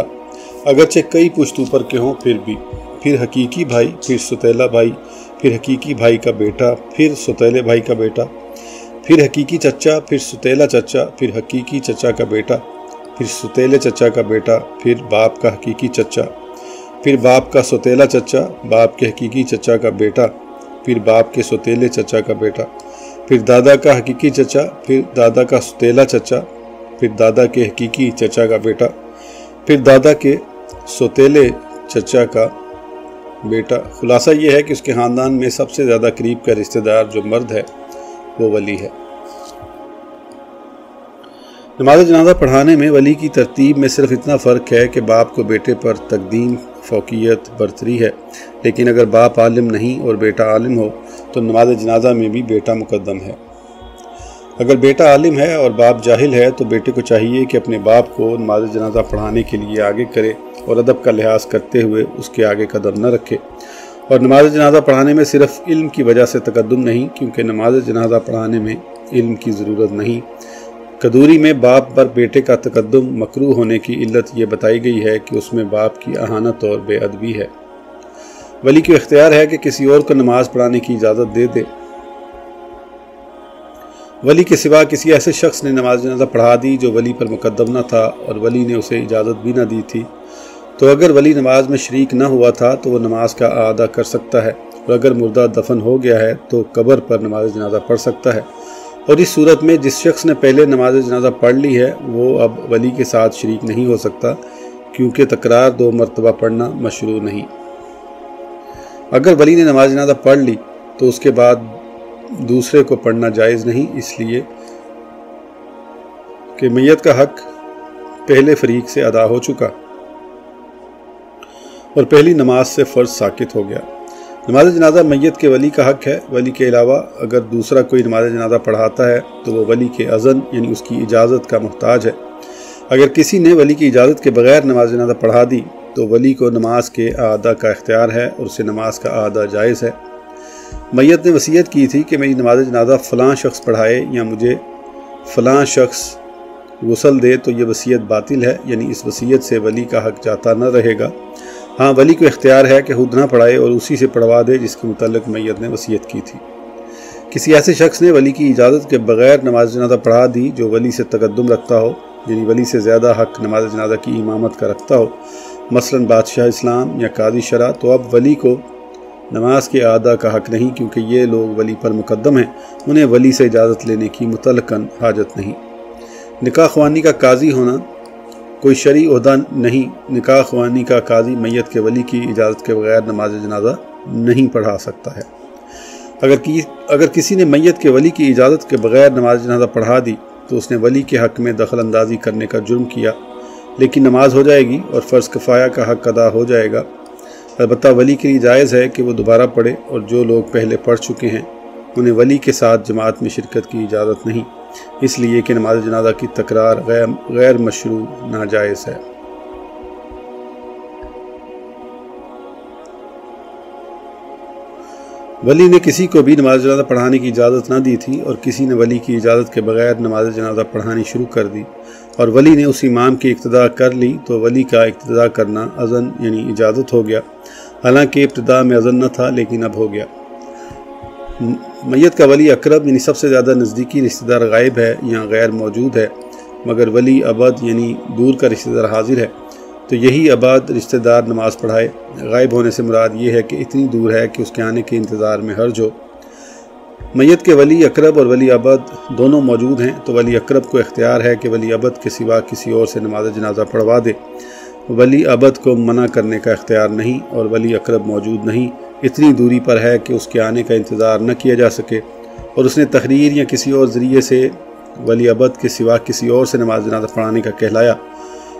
اگرچہ کئی پشت اوپر کے ہوں پھر بھی۔ پھر حقیقی بھائی، پھر ستیلا بھائی۔ پھر حقیقی بھائی کا بیٹا، پھر ستیلے بھائی کا بیٹا۔ پھر حقیقی چچا، پھر ستیلا چچا۔ پھر حقیقی چچا کا بیٹا۔ پھر ستیلے چچا کا بیٹا۔ پھر باپ کا حقیقی چچا۔ پھر باپ کا ستیلا چچا۔ باپ کے حقیقی چچا کا بیٹا۔ پھر باپ کے ستیلے چچا کا بیٹا۔ پھر دادا کا حقیقی چچا۔ پھر دادا کا ستیلا چچا۔ پھر دادا کے حقیقی چچا کا بیٹا، پھر دادا کے ستیلے چچا کا بیٹا۔ خلاصہ یہ ہے کہ اس کے خاندان میں سب سے زیادہ قریب کا رشتہ دار جو مرد ہے، وہ ولی ہے۔ نماز جنازہ پڑھانے میں ولی کی ترتیب میں صرف اتنا فرق ہے کہ باپ کو بیٹے پر تقدیم، فوقیت، برتری ہے۔ لیکن اگر باپ عالم نہیں اور بیٹا عالم ہو، تو نماز جنازہ میں بھی بیٹا مقدم ہے۔ اگر بیٹا عالم ہے اور باپ جاہل ہے تو بیٹے کو چاہیے کہ اپنے باپ کو نماز جنازہ پڑھانے کے لیے آگے کرے اور ادب کا لحاظ کرتے ہوئے اس کے آگے قدم نہ رکھے۔ اور نماز جنازہ پڑھانے میں صرف علم کی وجہ سے تقدم نہیں، کیونکہ نماز جنازہ پڑھانے میں علم کی ضرورت نہیں۔ قدوری میں باپ پر بیٹے کا تقدم مکرو ہونے کی علت یہ بتائی گئی ہے کہ اس میں باپ کی اہانت اور بے ادبی ہے۔ ولی کو اختیار ہے کہ کسی اور کو نماز پڑھانے کی اجازت دے دے۔ ولی کے سوا کسی ایسے شخص نے نماز جنازہ پڑھا دی جو ولی پر مقدم نہ تھا اور ولی نے اسے اجازت بھی نہ دی تھی۔ تو اگر ولی نماز میں شریک نہ ہوا تھا تو وہ نماز کا اعادہ کر سکتا ہے اور اگر مردہ دفن ہو گیا ہے تو قبر پر نماز جنازہ پڑھ سکتا ہے۔ اور اس صورت میں جس شخص نے پہلے نماز جنازہ پڑھ لی ہے وہ اب ولی کے ساتھ شریک نہیں ہو سکتا کیونکہ تکرار دو مرتبہ پڑھنا مشروع نہیں۔ اگر ولی نے نماز جنازہ پڑھ لی تو اس کے بعد دوسرے کو پڑھنا جائز نہیں، اس لیے کہ میت کا حق پہلے فریق سے ادا ہو چکا اور پہلی نماز سے فرض ساکت ہو گیا۔ نماز جنازہ میت کے ولی کا حق ہے۔ ولی کے علاوہ اگر دوسرا کوئی نماز جنازہ پڑھاتا ہے تو وہ ولی کے اذن یعنی اس کی اجازت کا محتاج ہے۔ اگر کسی نے ولی کی اجازت کے بغیر نماز جنازہ پڑھا دی تو ولی کو نماز کے اعادہ کا اختیار ہے اور اسے نماز کا اعادہ جائز ہے۔ میت نے وصیت کی تھی کہ میری نماز جنازہ فلاں شخص پڑھائے یا مجھے فلاں شخص غسل دے تو یہ وصیت باطل ہے یعنی اس وصیت سے ولی کا حق جاتا نہ رہے گا۔ ہاں ولی کو اختیار ہے کہ خود نہ پڑھائے اور اسی سے پڑھوا دے جس کے متعلق میت نے وصیت کی تھی۔ کسی ایسے شخص نے ولی کی اجازت کے بغیر نماز جنازہ پڑھا دی جو ولی سے تقدم رکھتا ہو یعنی ولی سے زیادہ حق نماز جنازہ کی امامت کا رکھتا ہو۔ مثلا بادشاہ اسلام یا قاضی شرح تو اب ولی کو نماز کے اعادہ کا حق نہیں کیونکہ یہ لوگ ولی پر مقدم ہیں، انہیں ولی سے اجازت لینے کی متعلقاً حاجت نہیں۔ نکاح خوانی کا قاضی ہونا کوئی شرعی عہدہ نہیں، نکاح خوانی کا قاضی میت کے ولی کی اجازت کے بغیر نماز جنازہ نہیں پڑھا سکتا ہے۔ اگر کی اگر کسی نے میت کے ولی کی اجازت کے بغیر نماز جنازہ پڑھا دی تو اس نے ولی کے حق میں دخل اندازی کرنے کا جرم کیا، لیکن نماز ہو جائے گی اور فرض کفایہ کا حق ادا ہو جائے گا۔ البتہ ولی کے لیے جائز ہے کہ وہ دوبارہ پڑھے اور جو لوگ پہلے پڑھ چکے ہیں، انہیں ولی کے ساتھ جماعت میں شرکت کی اجازت نہیں۔ اس لیے کہ نماز جنازہ کی تکرار غیر غیر مشروع ناجائز ہے۔ ولی نے کسی کو بھی نماز جنازہ پڑھانے کی اجازت نہ دی تھی اور کسی نے ولی کی اجازت کے بغیر نماز جنازہ پڑھانی شروع کر دی۔ اور ولی نے اس امام کی اقتدا کر لی تو ولی کا اقتدا کرنا اذن یعنی اجازت ہو گیا۔ حالانکہ ابتدا میں اذن نہ تھا لیکن اب ہو گیا۔ میت کا ولی اقرب یعنی سب سے زیادہ نزدیکی رشتہ دار غائب ہے یا غیر موجود ہے، مگر ولی ابد یعنی دور کا رشتہ دار حاضر ہے۔ تو یہی آباد رشتہ دار نماز پڑھائے۔ غائب ہونے سے مراد یہ ہے کہ اتنی دور ہے کہ اس کے آنے کے انتظار میں حرج ہو۔ میت کے ولی اقرب اور ولی ابد دونوں موجود ہیں۔ تو ولی اقرب کو اختیار ہے کہ ولی ابد کے سوا کسی اور سے نماز جنازہ پڑھوا دے۔ ولی ابد کو منع کرنے کا اختیار نہیں اور ولی اقرب موجود نہیں۔ اتنی دوری پر ہے کہ اس کے آنے کا انتظار نہ کیا جا سکے اور اس نے تحریر یا کسی اور ذریعے سے ولی ابد کے سوا کسی اور سے نماز جنازہ پڑھانے کا کہلایا۔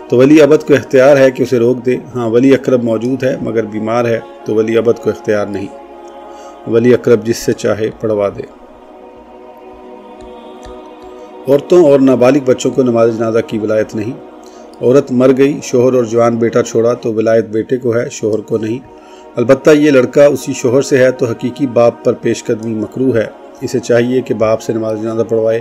تو ولی ابد کو اختیار ہے کہ اسے روک دے۔ ہاں ولی اقرب موجود ہے مگر بیمار ہے تو ولی ابد کو اختیار نہیں۔ ولی اقرب جس سے چاہے پڑھوا دے۔ عورتوں اور نابالغ بچوں کو نماز جنازہ کی ولایت نہیں۔ عورت مر گئی، شوہر اور جوان بیٹا چھوڑا تو ولایت بیٹے کو ہے، شوہر کو نہیں۔ البتہ یہ لڑکا اسی شوہر سے ہے تو حقیقی باپ پر پیش قدمی مکرو ہے۔ اسے چاہیے کہ باپ سے نماز جنازہ پڑھوائے۔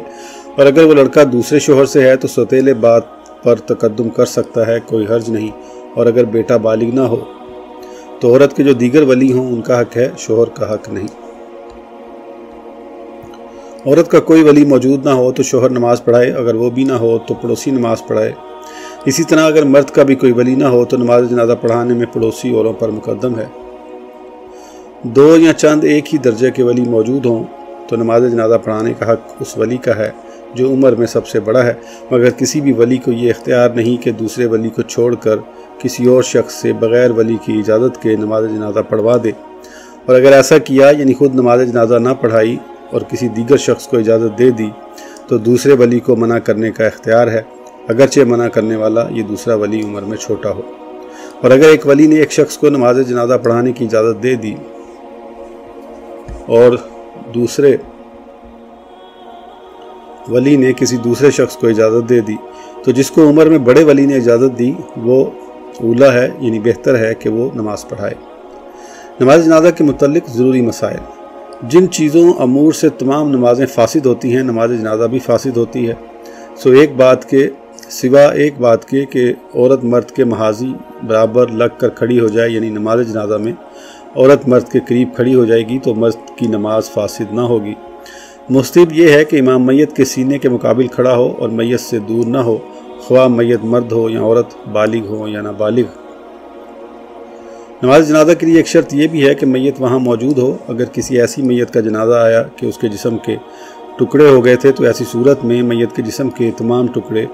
اور اگر وہ لڑکا دوسرے شوہر سے ہے تو سوتیلے بات پر تقدم کر سکتا ہے، کوئی حرج نہیں۔ اور اگر بیٹا بالغ نہ ہو تو عورت کے جو دیگر ولی ہوں، ان کا حق ہے، شوہر کا حق نہیں۔ عورت کا کوئی ولی موجود نہ ہو تو شوہر نماز پڑھائے۔ اگر وہ بھی نہ ہو تو پڑوسی نماز پڑھائے۔ اسی طرح اگر مرد کا بھی کوئی ولی نہ ہو تو نماز جنازہ پڑھانے میں پڑوسی اوروں پر مقدم ہے۔ دو یا چند ایک ہی درجے کے ولی موجود ہوں تو نماز جنازہ پڑھانے کا حق اس ولی کا ہے جو عمر میں سب سے بڑا ہے۔ مگر کسی بھی ولی کو یہ اختیار نہیں کہ دوسرے ولی کو چھوڑ کر کسی اور شخص سے بغیر ولی کی اجازت کے نماز جنازہ پڑھوا دے۔ اور اگر ایسا کیا یعنی خود نماز جنازہ نہ پڑھائی اور کسی دیگر شخص کو اجازت دے دی، تو دوسرے ولی کو منع کرنے کا اختیار ہے۔ اگرچہ منع کرنے والا یہ دوسرا ولی عمر میں چھوٹا ہو۔ اور اگر ایک ولی نے ایک شخص کو نماز جنازہ پڑھانے کی اجازت دے دی اور دوسرے ولی نے کسی دوسرے شخص کو اجازت دے دی، تو جس کو عمر میں بڑے ولی نے اجازت دی، وہ اولا ہے یعنی بہتر ہے کہ وہ نماز پڑھائے۔ نماز جنازہ کے متعلق ضروری مسائل۔ جن چیزوں، امور سے تمام نمازیں فاسد ہوتی ہیں، نماز جنازہ بھی فاسد ہوتی ہے۔ سو ایک بات کے سوا ایک بات کے کہ عورت مرد کے محاذی برابر لگ کر کھڑی ہو جائے یعنی نماز جنازہ میں عورت مرد کے قریب کھڑی ہو جائے گی تو مرد کی نماز فاسد نہ ہوگی۔ مستب یہ ہے کہ امام میت کے سینے کے مقابل کھڑا ہو اور میت سے دور نہ ہو، خواہ میت مرد ہو یا عورت بالغ ہو یا نہ بالغ نماز جنازہ کے لیے ایک شرط یہ بھی ہے کہ میت وہاں موجود ہو۔ اگر کسی ایسی میت کا جنازہ آیا کہ اس کے جسم کے ٹکڑے ہو گئے تھے تو ایسی صورت میں میت کے جسم کے تمام ٹکڑے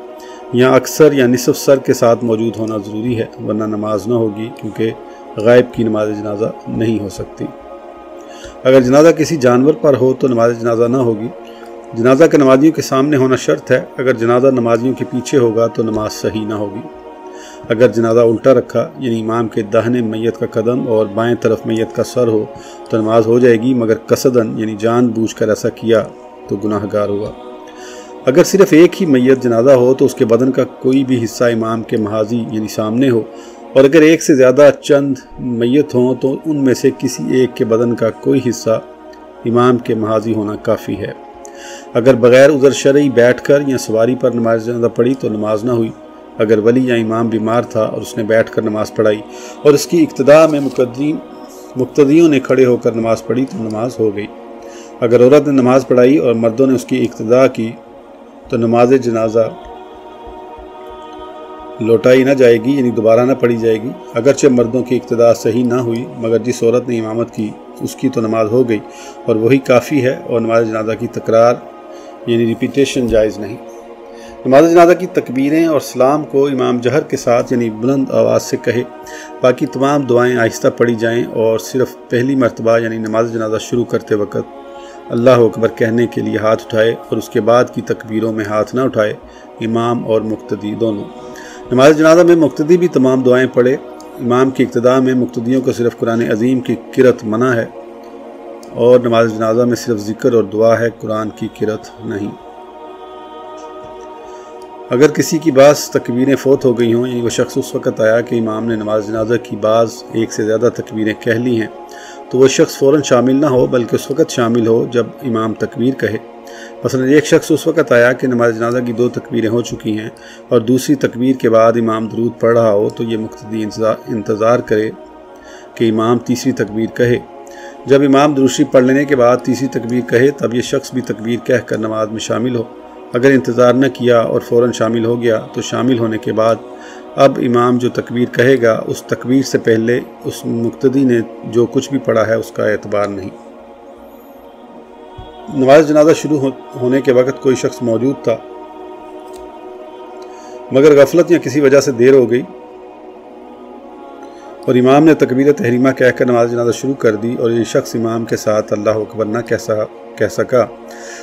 یا اکثر یا نصف سر کے ساتھ موجود ہونا ضروری ہے، ورنہ نماز نہ ہوگی کیونکہ غائب کی نماز جنازہ نہیں ہو سکتی۔ اگر جنازہ کسی جانور پر ہو تو نماز جنازہ نہ ہوگی۔ جنازہ کے نمازیوں کے سامنے ہونا شرط ہے، اگر جنازہ نمازیوں کے پیچھے ہوگا تو نماز صحیح نہ ہوگی۔ اگر جنازہ الٹا رکھا یعنی امام کے دہنے میت کا قدم اور بائیں طرف میت کا سر ہو، تو نماز ہو جائے گی، مگر قصدن یعنی جان بوجھ کر ایسا کیا تو گناہ گار ہوا اگر صرف ایک ہی میت جنازہ ہو تو اس کے بدن کا کوئی بھی حصہ امام کے محاذی یعنی سامنے ہو۔ اور اگر ایک سے زیادہ چند میت ہوں تو ان میں سے کسی ایک کے بدن کا کوئی حصہ امام کے محاذی ہونا کافی ہے۔ اگر بغیر عذر شرعی بیٹھ کر یا سواری پر نماز جنازہ پڑھی تو نماز نہ ہوئی۔ اگر ولی یا امام بیمار تھا اور اس نے بیٹھ کر نماز پڑھائی اور اس کی اقتداء میں مقدین مقتدیوں نے کھڑے ہو کر نماز پڑھی تو نماز ہو گئی۔ اگر عورت نے نماز پڑھائی اور مردوں نے اس کی اقتداء کی تو نماز جنازہ لوٹائی نہ جائے گی یعنی دوبارہ نہ پڑھی جائے گی۔ اگرچہ مردوں کی اقتداء صحیح نہ ہوئی، مگر جس عورت نے امامت کی، اس کی تو نماز ہو گئی۔ اور وہی کافی ہے اور نماز جنازہ کی تکرار یعنی ریپیٹیشن جائز نہیں۔ نماز جنازہ کی تکبیریں اور سلام کو امام جہر کے ساتھ یعنی بلند آواز سے کہے۔ باقی تمام دعائیں آہستہ پڑھی جائیں اور صرف پہلی مرتبہ یعنی نماز جنازہ شروع کرتے وقت اللہ اکبر کہنے کے لیے ہاتھ اٹھائے اور اس کے بعد کی تکبیروں میں ہاتھ نہ اٹھائے، امام اور مقتدی دونوں۔ نماز جنازہ میں مقتدی بھی تمام دعائیں پڑھے۔ امام کی ابتدا میں مقتدیوں کو صرف قرآن عظیم کی کرت منع ہے اور نماز جنازہ میں صرف ذکر اور دعا ہے، قرآن کی کرت نہیں۔ اگر کسی کی بعض تکبیریں فوت ہو گئی ہوں یعنی وہ شخص اس وقت آیا کہ امام نے نماز جنازہ کی بعض ایک سے زیادہ تکبیریں کہہ لی ہیں تو وہ شخص فوراً شامل نہ ہو، بلکہ اس وقت شامل ہو جب امام تکبیر کہے۔ مثلا ایک شخص اس وقت آیا کہ نماز جنازہ کی دو تکبیریں ہو چکی ہیں اور دوسری تکبیر کے بعد امام درود پڑھ رہا ہو تو یہ مقتدی انتظار کرے کہ امام تیسری تکبیر کہے۔ جب امام دروشی پڑھ لینے کے بعد تیسری تکبیر کہے، تب یہ شخص بھی تکبیر کہہ کر نماز میں شامل ہو۔ اگر انتظار نہ کیا اور فوراً شامل ہو گیا تو شامل ہونے کے بعد اب امام جو تکبیر کہے گا، اس تکبیر سے پہلے اس مقتدی نے جو کچھ بھی پڑھا ہے اس کا اعتبار نہیں۔ نماز جنازہ شروع ہونے کے وقت کوئی شخص موجود تھا، مگر غفلت یا کسی وجہ سے دیر ہو گئی اور امام نے تکبیر تحریمہ کہہ کر نماز جنازہ شروع کر دی اور یہ شخص امام کے ساتھ اللہ اکبر نہ کہہ کہہ سکا۔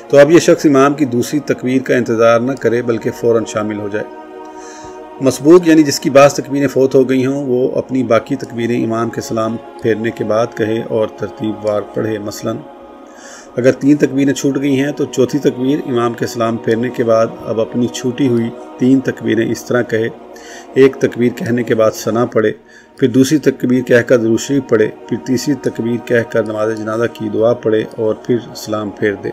تو اب یہ شخص امام کی دوسری تکبیر کا انتظار نہ کرے بلکہ فوراً شامل ہو جائے۔ مسبوق یعنی جس کی بعض تکبیریں فوت ہو گئی ہوں، وہ اپنی باقی تکبیریں امام کے سلام پھیرنے کے بعد کہے اور ترتیب وار پڑھے۔ مثلا، اگر تین تکبیریں چھوٹ گئی ہیں تو چوتھی تکبیر امام کے سلام پھیرنے کے بعد اب اپنی چھوٹی ہوئی تین تکبیریں اس طرح کہے۔ ایک تکبیر کہنے کے بعد ثنا پڑھے۔ پھر دوسری تکبیر کہہ کر دروشری پڑھے، پھر تیسری تکبیر کہہ کر نماز جنازہ کی دعا پڑھے اور پھر سلام پھیر دے۔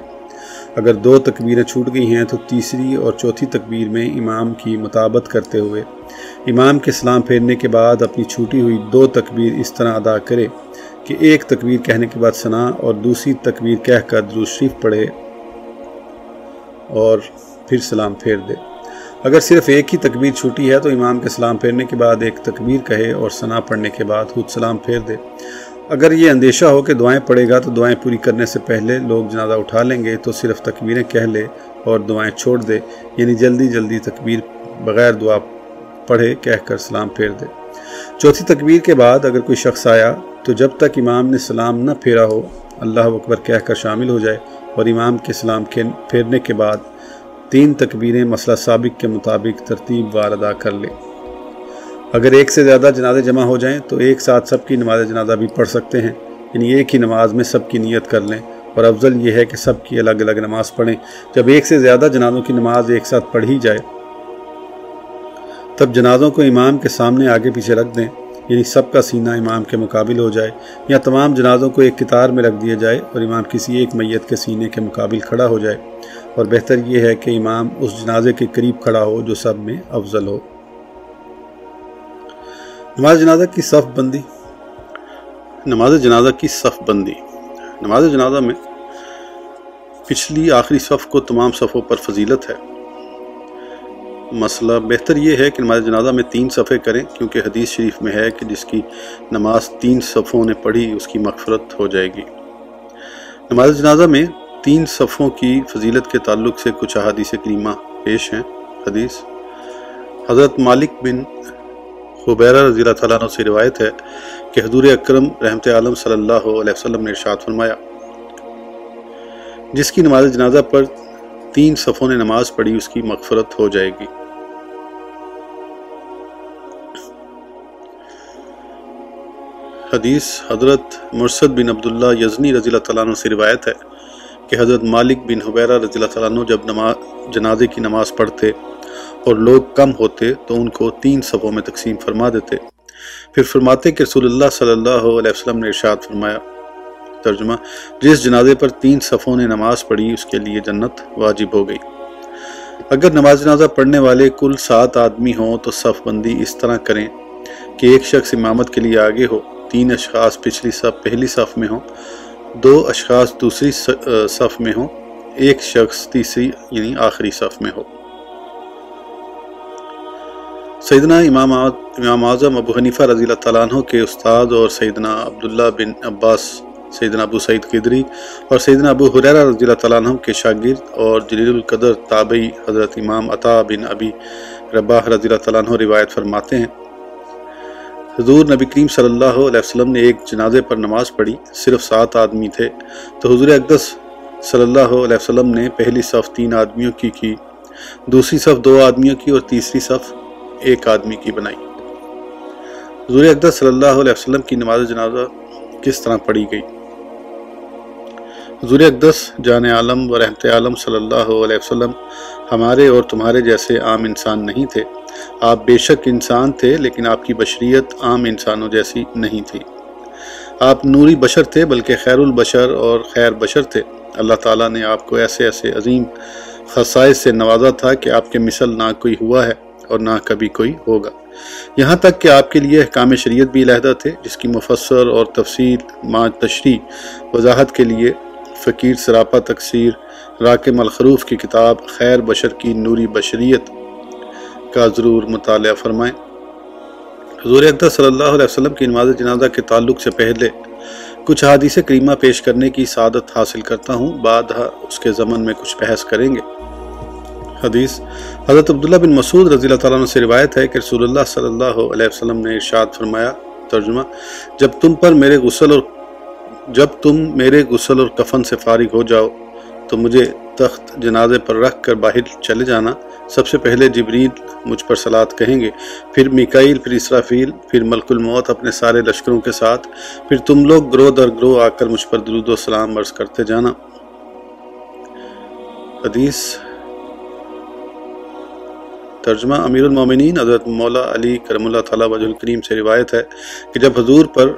اگر دو تکبیریں چھوٹ گئی ہیں تو تیسری اور چوتھی تکبیر میں امام کی مطابت کرتے ہوئے۔ امام کے سلام پھیرنے کے بعد اپنی چھوٹی ہوئی دو تکبیر اس طرح ادا کرے کہ ایک تکبیر کہنے کے بعد ثنا اور دوسری تکبیر کہہ کر شریف پڑھے اور پھر سلام پھیر دے۔ اگر صرف ایک ہی تکبیر چھوٹی ہے تو امام کے سلام پھیرنے کے بعد ایک تکبیر کہے اور ثنا پڑھنے کے بعد خود سلام پھیر دے۔ اگر یہ اندیشہ ہو کہ دعائیں پڑھے گا تو دعائیں پوری کرنے سے پہلے لوگ جنازہ اٹھا لیں گے تو صرف تکبیریں کہہ لے اور دعائیں چھوڑ دے یعنی جلدی جلدی تکبیر بغیر دعا پڑھے کہہ کر سلام پھیر دے۔ چوتھی تکبیر کے بعد اگر کوئی شخص آیا تو جب تک امام نے سلام نہ پھیرا ہو، اللہ اکبر کہہ کر شامل ہو جائے اور امام کے سلام پھیرنے کے بعد تین تکبیریں مسئلہ سابق کے مطابق ترتیب وار ادا کر لے۔ اگر ایک سے زیادہ جنازے جمع ہو جائیں تو ایک ساتھ سب کی نماز جنازہ بھی پڑھ سکتے ہیں۔ یعنی ایک ہی نماز میں سب کی نیت کر لیں۔ اور افضل یہ ہے کہ سب کی الگ الگ نماز پڑھیں۔ جب ایک سے زیادہ جنازوں کی نماز ایک ساتھ پڑھی جائے، تب جنازوں کو امام کے سامنے آگے پیچھے رکھ دیں۔ یعنی سب کا سینہ امام کے مقابل ہو جائے یا تمام جنازوں کو ایک کتار میں رکھ دیا جائے اور امام کسی ایک میت کے سینے کے مقابل کھڑا ہو جائے۔ اور بہتر یہ ہے کہ امام اس جنازے کے قریب کھڑا ہو جو سب میں افضل ہو۔ نماز جنازہ کی صف بندی۔ نماز جنازہ کی صف بندی۔ نماز جنازہ میں پچھلی آخری صف کو تمام صفوں پر فضیلت ہے۔ مسئلہ بہتر یہ ہے کہ نماز جنازہ میں تین صفحے کریں، کیونکہ حدیث شریف میں ہے کہ جس کی نماز تین صفوں نے پڑھی، اس کی مغفرت ہو جائے گی۔ نماز جنازہ میں تین صفوں کی فضیلت کے تعلق سے کچھ احادیث کریمہ پیش ہیں۔ حدیث حضرت مالک بن خبیرہ رضی اللہ تعالیٰ عنہ سے روایت ہے کہ حضور اکرم رحمت عالم صلی اللہ علیہ وسلم نے ارشاد فرمایا، جس کی نماز جنازہ پر تین صفوں نے نماز پڑھی، اس کی مغفرت ہو جائے گی۔ حدیث حضرت مرسد بن عبداللہ یزنی رضی اللہ تعالیٰ عنہ سے روایت ہے کہ حضرت مالک بن حبیرہ رضی اللہ تعالیٰ عنہ جب نماز جنازے کی نماز پڑھتے اور لوگ کم ہوتے تو ان کو تین صفوں میں تقسیم فرما دیتے۔ پھر فرماتے کہ رسول اللہ صلی اللہ علیہ وسلم نے ارشاد فرمایا، ترجمہ، جس جنازے پر تین صفوں نے نماز پڑھی، اس کے لیے جنت واجب ہو گئی۔ اگر نماز جنازہ پڑھنے والے کل سات آدمی ہوں تو صف بندی اس طرح کریں کہ ایک شخص امامت کے لیے آگے ہو، تین اشخاص پچھلی صف پہلی صف میں ہوں۔ دو اشخاص دوسری صف میں ہوں۔ ایک شخص تیسری یعنی آخری صف میں ہو۔ سیدنا امام امام اعظم ابو حنیفہ رضی اللہ تعالیٰ عنہ کے استاد اور سیدنا عبداللہ بن عباس، سیدنا ابو سعید قدری اور سیدنا ابو حریرہ رضی اللہ تعالیٰ عنہ کے شاگرد اور جلیل القدر تابعی حضرت امام عطا بن ابی رباح رضی اللہ تعالیٰ عنہ روایت فرماتے ہیں۔ حضور نبی کریم صلی اللہ علیہ وسلم نے ایک جنازے پر نماز پڑھی، صرف سات آدمی تھے۔ تو حضور اقدس صلی اللہ علیہ وسلم نے پہلی صف تین آدمیوں کی کی، دوسری صف دو آدمیوں کی اور تیسری صف ایک آدمی کی بنائی۔ حضور اقدس صلی اللہ علیہ وسلم کی نماز جنازہ کس طرح پڑھی گئی؟ حضور اقدس جان عالم و رحمت عالم صلی اللہ علیہ وسلم ہمارے اور تمہارے جیسے عام انسان نہیں تھے۔ آپ بے شک انسان تھے، لیکن آپ کی بشریت عام انسانوں جیسی نہیں تھی۔ آپ نوری بشر تھے، بلکہ خیر البشر اور خیر بشر تھے۔ اللہ تعالیٰ نے آپ کو ایسے ایسے عظیم خصائص سے نوازا تھا کہ آپ کے مثل نہ کوئی ہوا ہے اور نہ کبھی کوئی ہوگا۔ یہاں تک کہ آپ کے لیے احکام شریعت بھی علیحدہ تھے، جس کی مفسر اور تفصیل ماں تشریح، وضاحت کے لیے فقیر سراپا تقسیر راکم الخروف کی کتاب، خیر بشر کی نوری بشریت کا ضرور مطالعہ فرمائیں۔ حضور اقدس صلی اللہ علیہ وسلم کی نماز جنازہ کے تعلق سے پہلے کچھ حادیث کریمہ پیش کرنے کی سعادت حاصل کرتا ہوں، بعد اس کے زمن میں کچھ بحث کریں گے۔ حدیث، حضرت عبداللہ بن مسعود رضی اللہ تعالیٰ عنہ سے روایت ہے کہ رسول اللہ صلی اللہ علیہ وسلم نے ارشاد فرمایا، ترجمہ، جب تم پر میرے غسل اور جب تم میرے غسل اور کفن سے فارغ ہو جاؤ تو مجھے تخت جنازے پر رکھ کر باہر چلے جانا۔ سب سے پہلے جبریل مجھ پر سلاد کہیں گے، پھر میکائل پھر اسرافیل، پھر ملک الموت اپنے سارے لشکروں کے ساتھ، پھر تم لوگ گروہ در گروہ آ کر مجھ پر درود و سلام عرض کرتے جانا۔ حدیث، ترجمہ امیر المومنین، حضرت مولا علی کرم اللہ تعالیٰ وجہ الکریم سے روایت ہے کہ جب حضور پر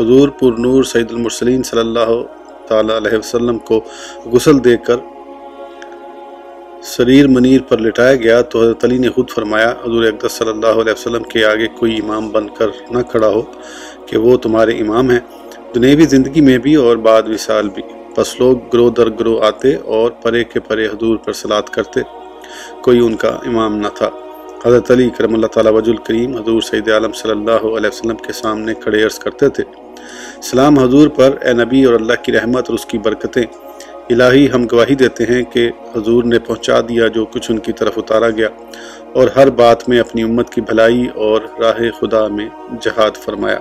حضور پر نور سعید المرسلین صلی اللہ تعالیٰ علیہ وسلم کو غسل دے کر سریر منیر پر لٹایا گیا تو حضرت علی نے خود فرمایا، حضور اقدس صلی اللہ علیہ وسلم کے آگے کوئی امام بن کر نہ کھڑا ہو کہ وہ تمہارے امام ہیں۔ دنیوی زندگی میں بھی اور بعد وصال بھی۔ پس لوگ گروہ در گروہ آتے اور پرے کے پرے حضور پر سلاد کرتے۔ کوئی ان کا امام نہ تھا۔ حضرت علی کرم اللہ تعالیٰ وجہ الکریم حضور سید عالم صلی اللہ علیہ وسلم کے سامنے کھڑے عرض کرتے تھے۔ سلام حضور پر، اے نبی اور اللہ کی رحمت اور اس کی برکتیں۔ الہی ہم گواہی دیتے ہیں کہ حضور نے پہنچا دیا جو کچھ ان کی طرف اتارا گیا اور ہر بات میں اپنی امت کی بھلائی اور راہ خدا میں جہاد فرمایا۔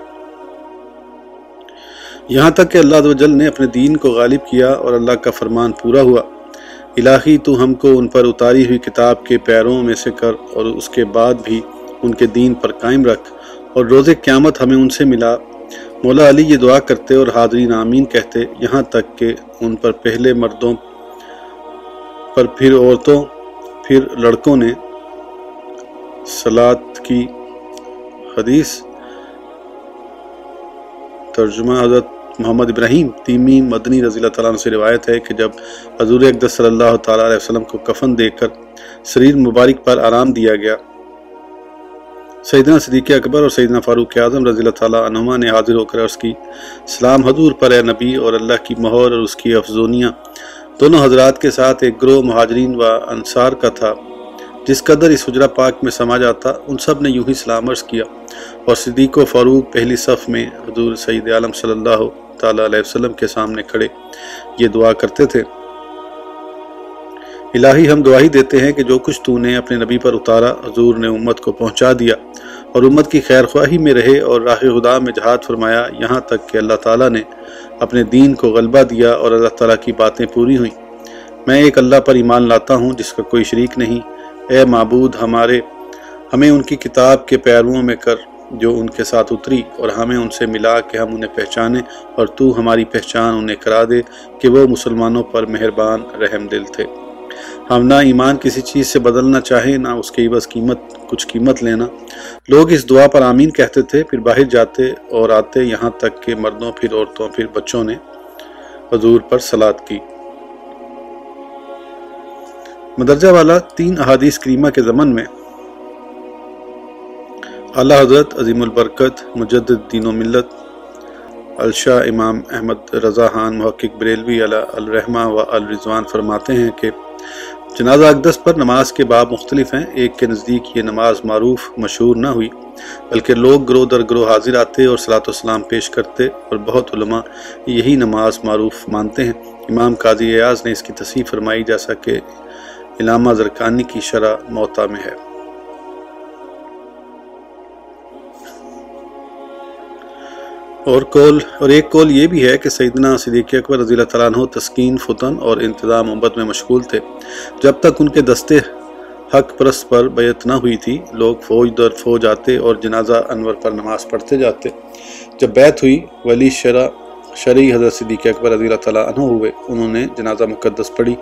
یہاں تک کہ اللہ جل نے اپنے دین کو غالب کیا اور اللہ کا فرمان پورا ہوا۔ الہی تو ہم کو ان پر اتاری ہوئی کتاب کے پیروں میں سے کر اور اس کے بعد بھی ان کے دین پر قائم رکھ اور روز قیامت ہمیں ان سے ملا۔ مولا علی یہ دعا کرتے اور حاضرین آمین کہتے، یہاں تک کہ ان پر پہلے مردوں پر پھر عورتوں، پھر لڑکوں نے سلاد کی حدیث، ترجمہ حضرت محمد ابراہیم تیمی مدنی رضی اللہ تعالیٰ عنہ سے روایت ہے کہ جب حضور اقدس صلی اللہ تعالیٰ علیہ وسلم کو کفن دے کر سریر مبارک پر آرام دیا گیا سیدنا صدیق اکبر اور سیدنا فاروق اعظم رضی اللہ تعالیٰ عنہما نے حاضر ہو کر عرض کی، سلام حضور پر اے نبی اور اللہ کی مہور اور اس کی افزونیاں۔ دونوں حضرات کے ساتھ ایک گروہ مہاجرین و انصار کا تھا، جس قدر اس حجرہ پاک میں سما جاتا، ان سب نے یوں ہی سلام عرض کیا۔ اور صدیق و فاروق پہلی صف میں حضور سید عالم صلی اللہ تعالیٰ علیہ وسلم کے سامنے کھڑے، یہ دعا کرتے تھے۔ الہی ہم گواہی دیتے ہیں کہ جو کچھ تو نے اپنے نبی پر اتارا، حضور نے امت کو پہنچا دیا۔ اور امت کی خیر خواہی میں رہے اور راہ خدا میں جہاد فرمایا، یہاں تک کہ اللہ تعالیٰ نے اپنے دین کو غلبہ دیا اور اللہ تعالیٰ کی باتیں پوری ہوئیں۔ میں ایک اللہ پر ایمان لاتا ہوں جس کا کوئی شریک نہیں۔ اے معبود، ہمارے، ہمیں ان کی کتاب کے پیرووں میں کر جو ان کے ساتھ اتری اور ہمیں ان سے ملا کہ ہم انہیں پہچانیں اور تو ہماری پہچان انہیں کرا دے کہ وہ مسلمانوں پر مہربان، رحم دل تھے۔ ہم نہ ایمان کسی چیز سے بدلنا چاہے نہ اس کی بس قیمت، کچھ قیمت لینا۔ لوگ اس دعا پر آمین کہتے تھے، پھر باہر جاتے اور آتے یہاں تک کہ مردوں، پھر عورتوں، پھر بچوں نے حضور پر سلاد کی۔ مدرجہ والا تین احادیث کریمہ کے زمن میں اللہ حضرت عظیم البرکت، مجدد دین و ملت، الشاہ امام احمد رضا خان، محقق بریلوی علیہ الرحمہ و الرضوان فرماتے ہیں کہ جنازہ اقدس پر نماز کے باب مختلف ہیں۔ ایک کے نزدیک یہ نماز معروف، مشہور نہ ہوئی، بلکہ لوگ گروہ در گروہ حاضر آتے اور صلاۃ والسلام پیش کرتے اور بہت علماء یہی نماز معروف مانتے ہیں۔ امام قاضی ایاز نے اس کی تصحیح فرمائی، جیسا کہ علامہ زرکانی کی شرح موتا میں ہے۔ اور کول، اور ایک کول یہ بھی ہے کہ سیدنا صدیق اکبر رضی اللہ تعالیٰ عنہ تسکین، فتن اور انتظام محبت میں مشغول تھے۔ جب تک ان کے دستے حق پرست پر بیعت نہ ہوئی تھی، لوگ فوج در فوج آتے اور جنازہ انور پر نماز پڑھتے جاتے۔ جب بیعت ہوئی، ولی شرع، شرعی حضرت صدیق اکبر رضی اللہ تعالیٰ عنہ ہوئے۔ انہوں نے جنازہ مقدس پڑھی۔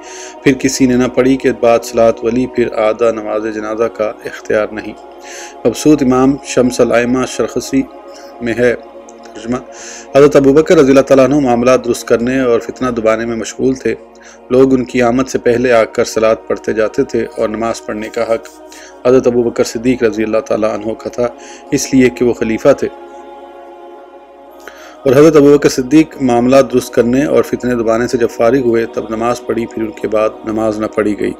پھر کسی نے نہ پڑھی کہ بعد صلاة ولی، پھر آدھا نماز جنازہ کا اختیار نہیں۔ مبسوط امام شمس الائمہ شرخصی میں ہے۔ ترجمہ حضرت ابوبکر رضی اللہ تعالیٰ عنہ معاملات درست کرنے اور فتنہ دبانے میں مشغول تھے۔ لوگ ان کی آمد سے پہلے آ کر سلاد پڑھتے جاتے تھے اور نماز پڑھنے کا حق حضرت ابوبکر صدیق رضی اللہ تعالیٰ عنہ کا تھا، اس لیے کہ وہ خلیفہ تھے۔ اور حضرت ابوبکر صدیق معاملات درست کرنے اور فتنے دبانے سے جب فارغ ہوئے، تب نماز پڑھی، پھر ان کے بعد نماز نہ پڑھی گئی۔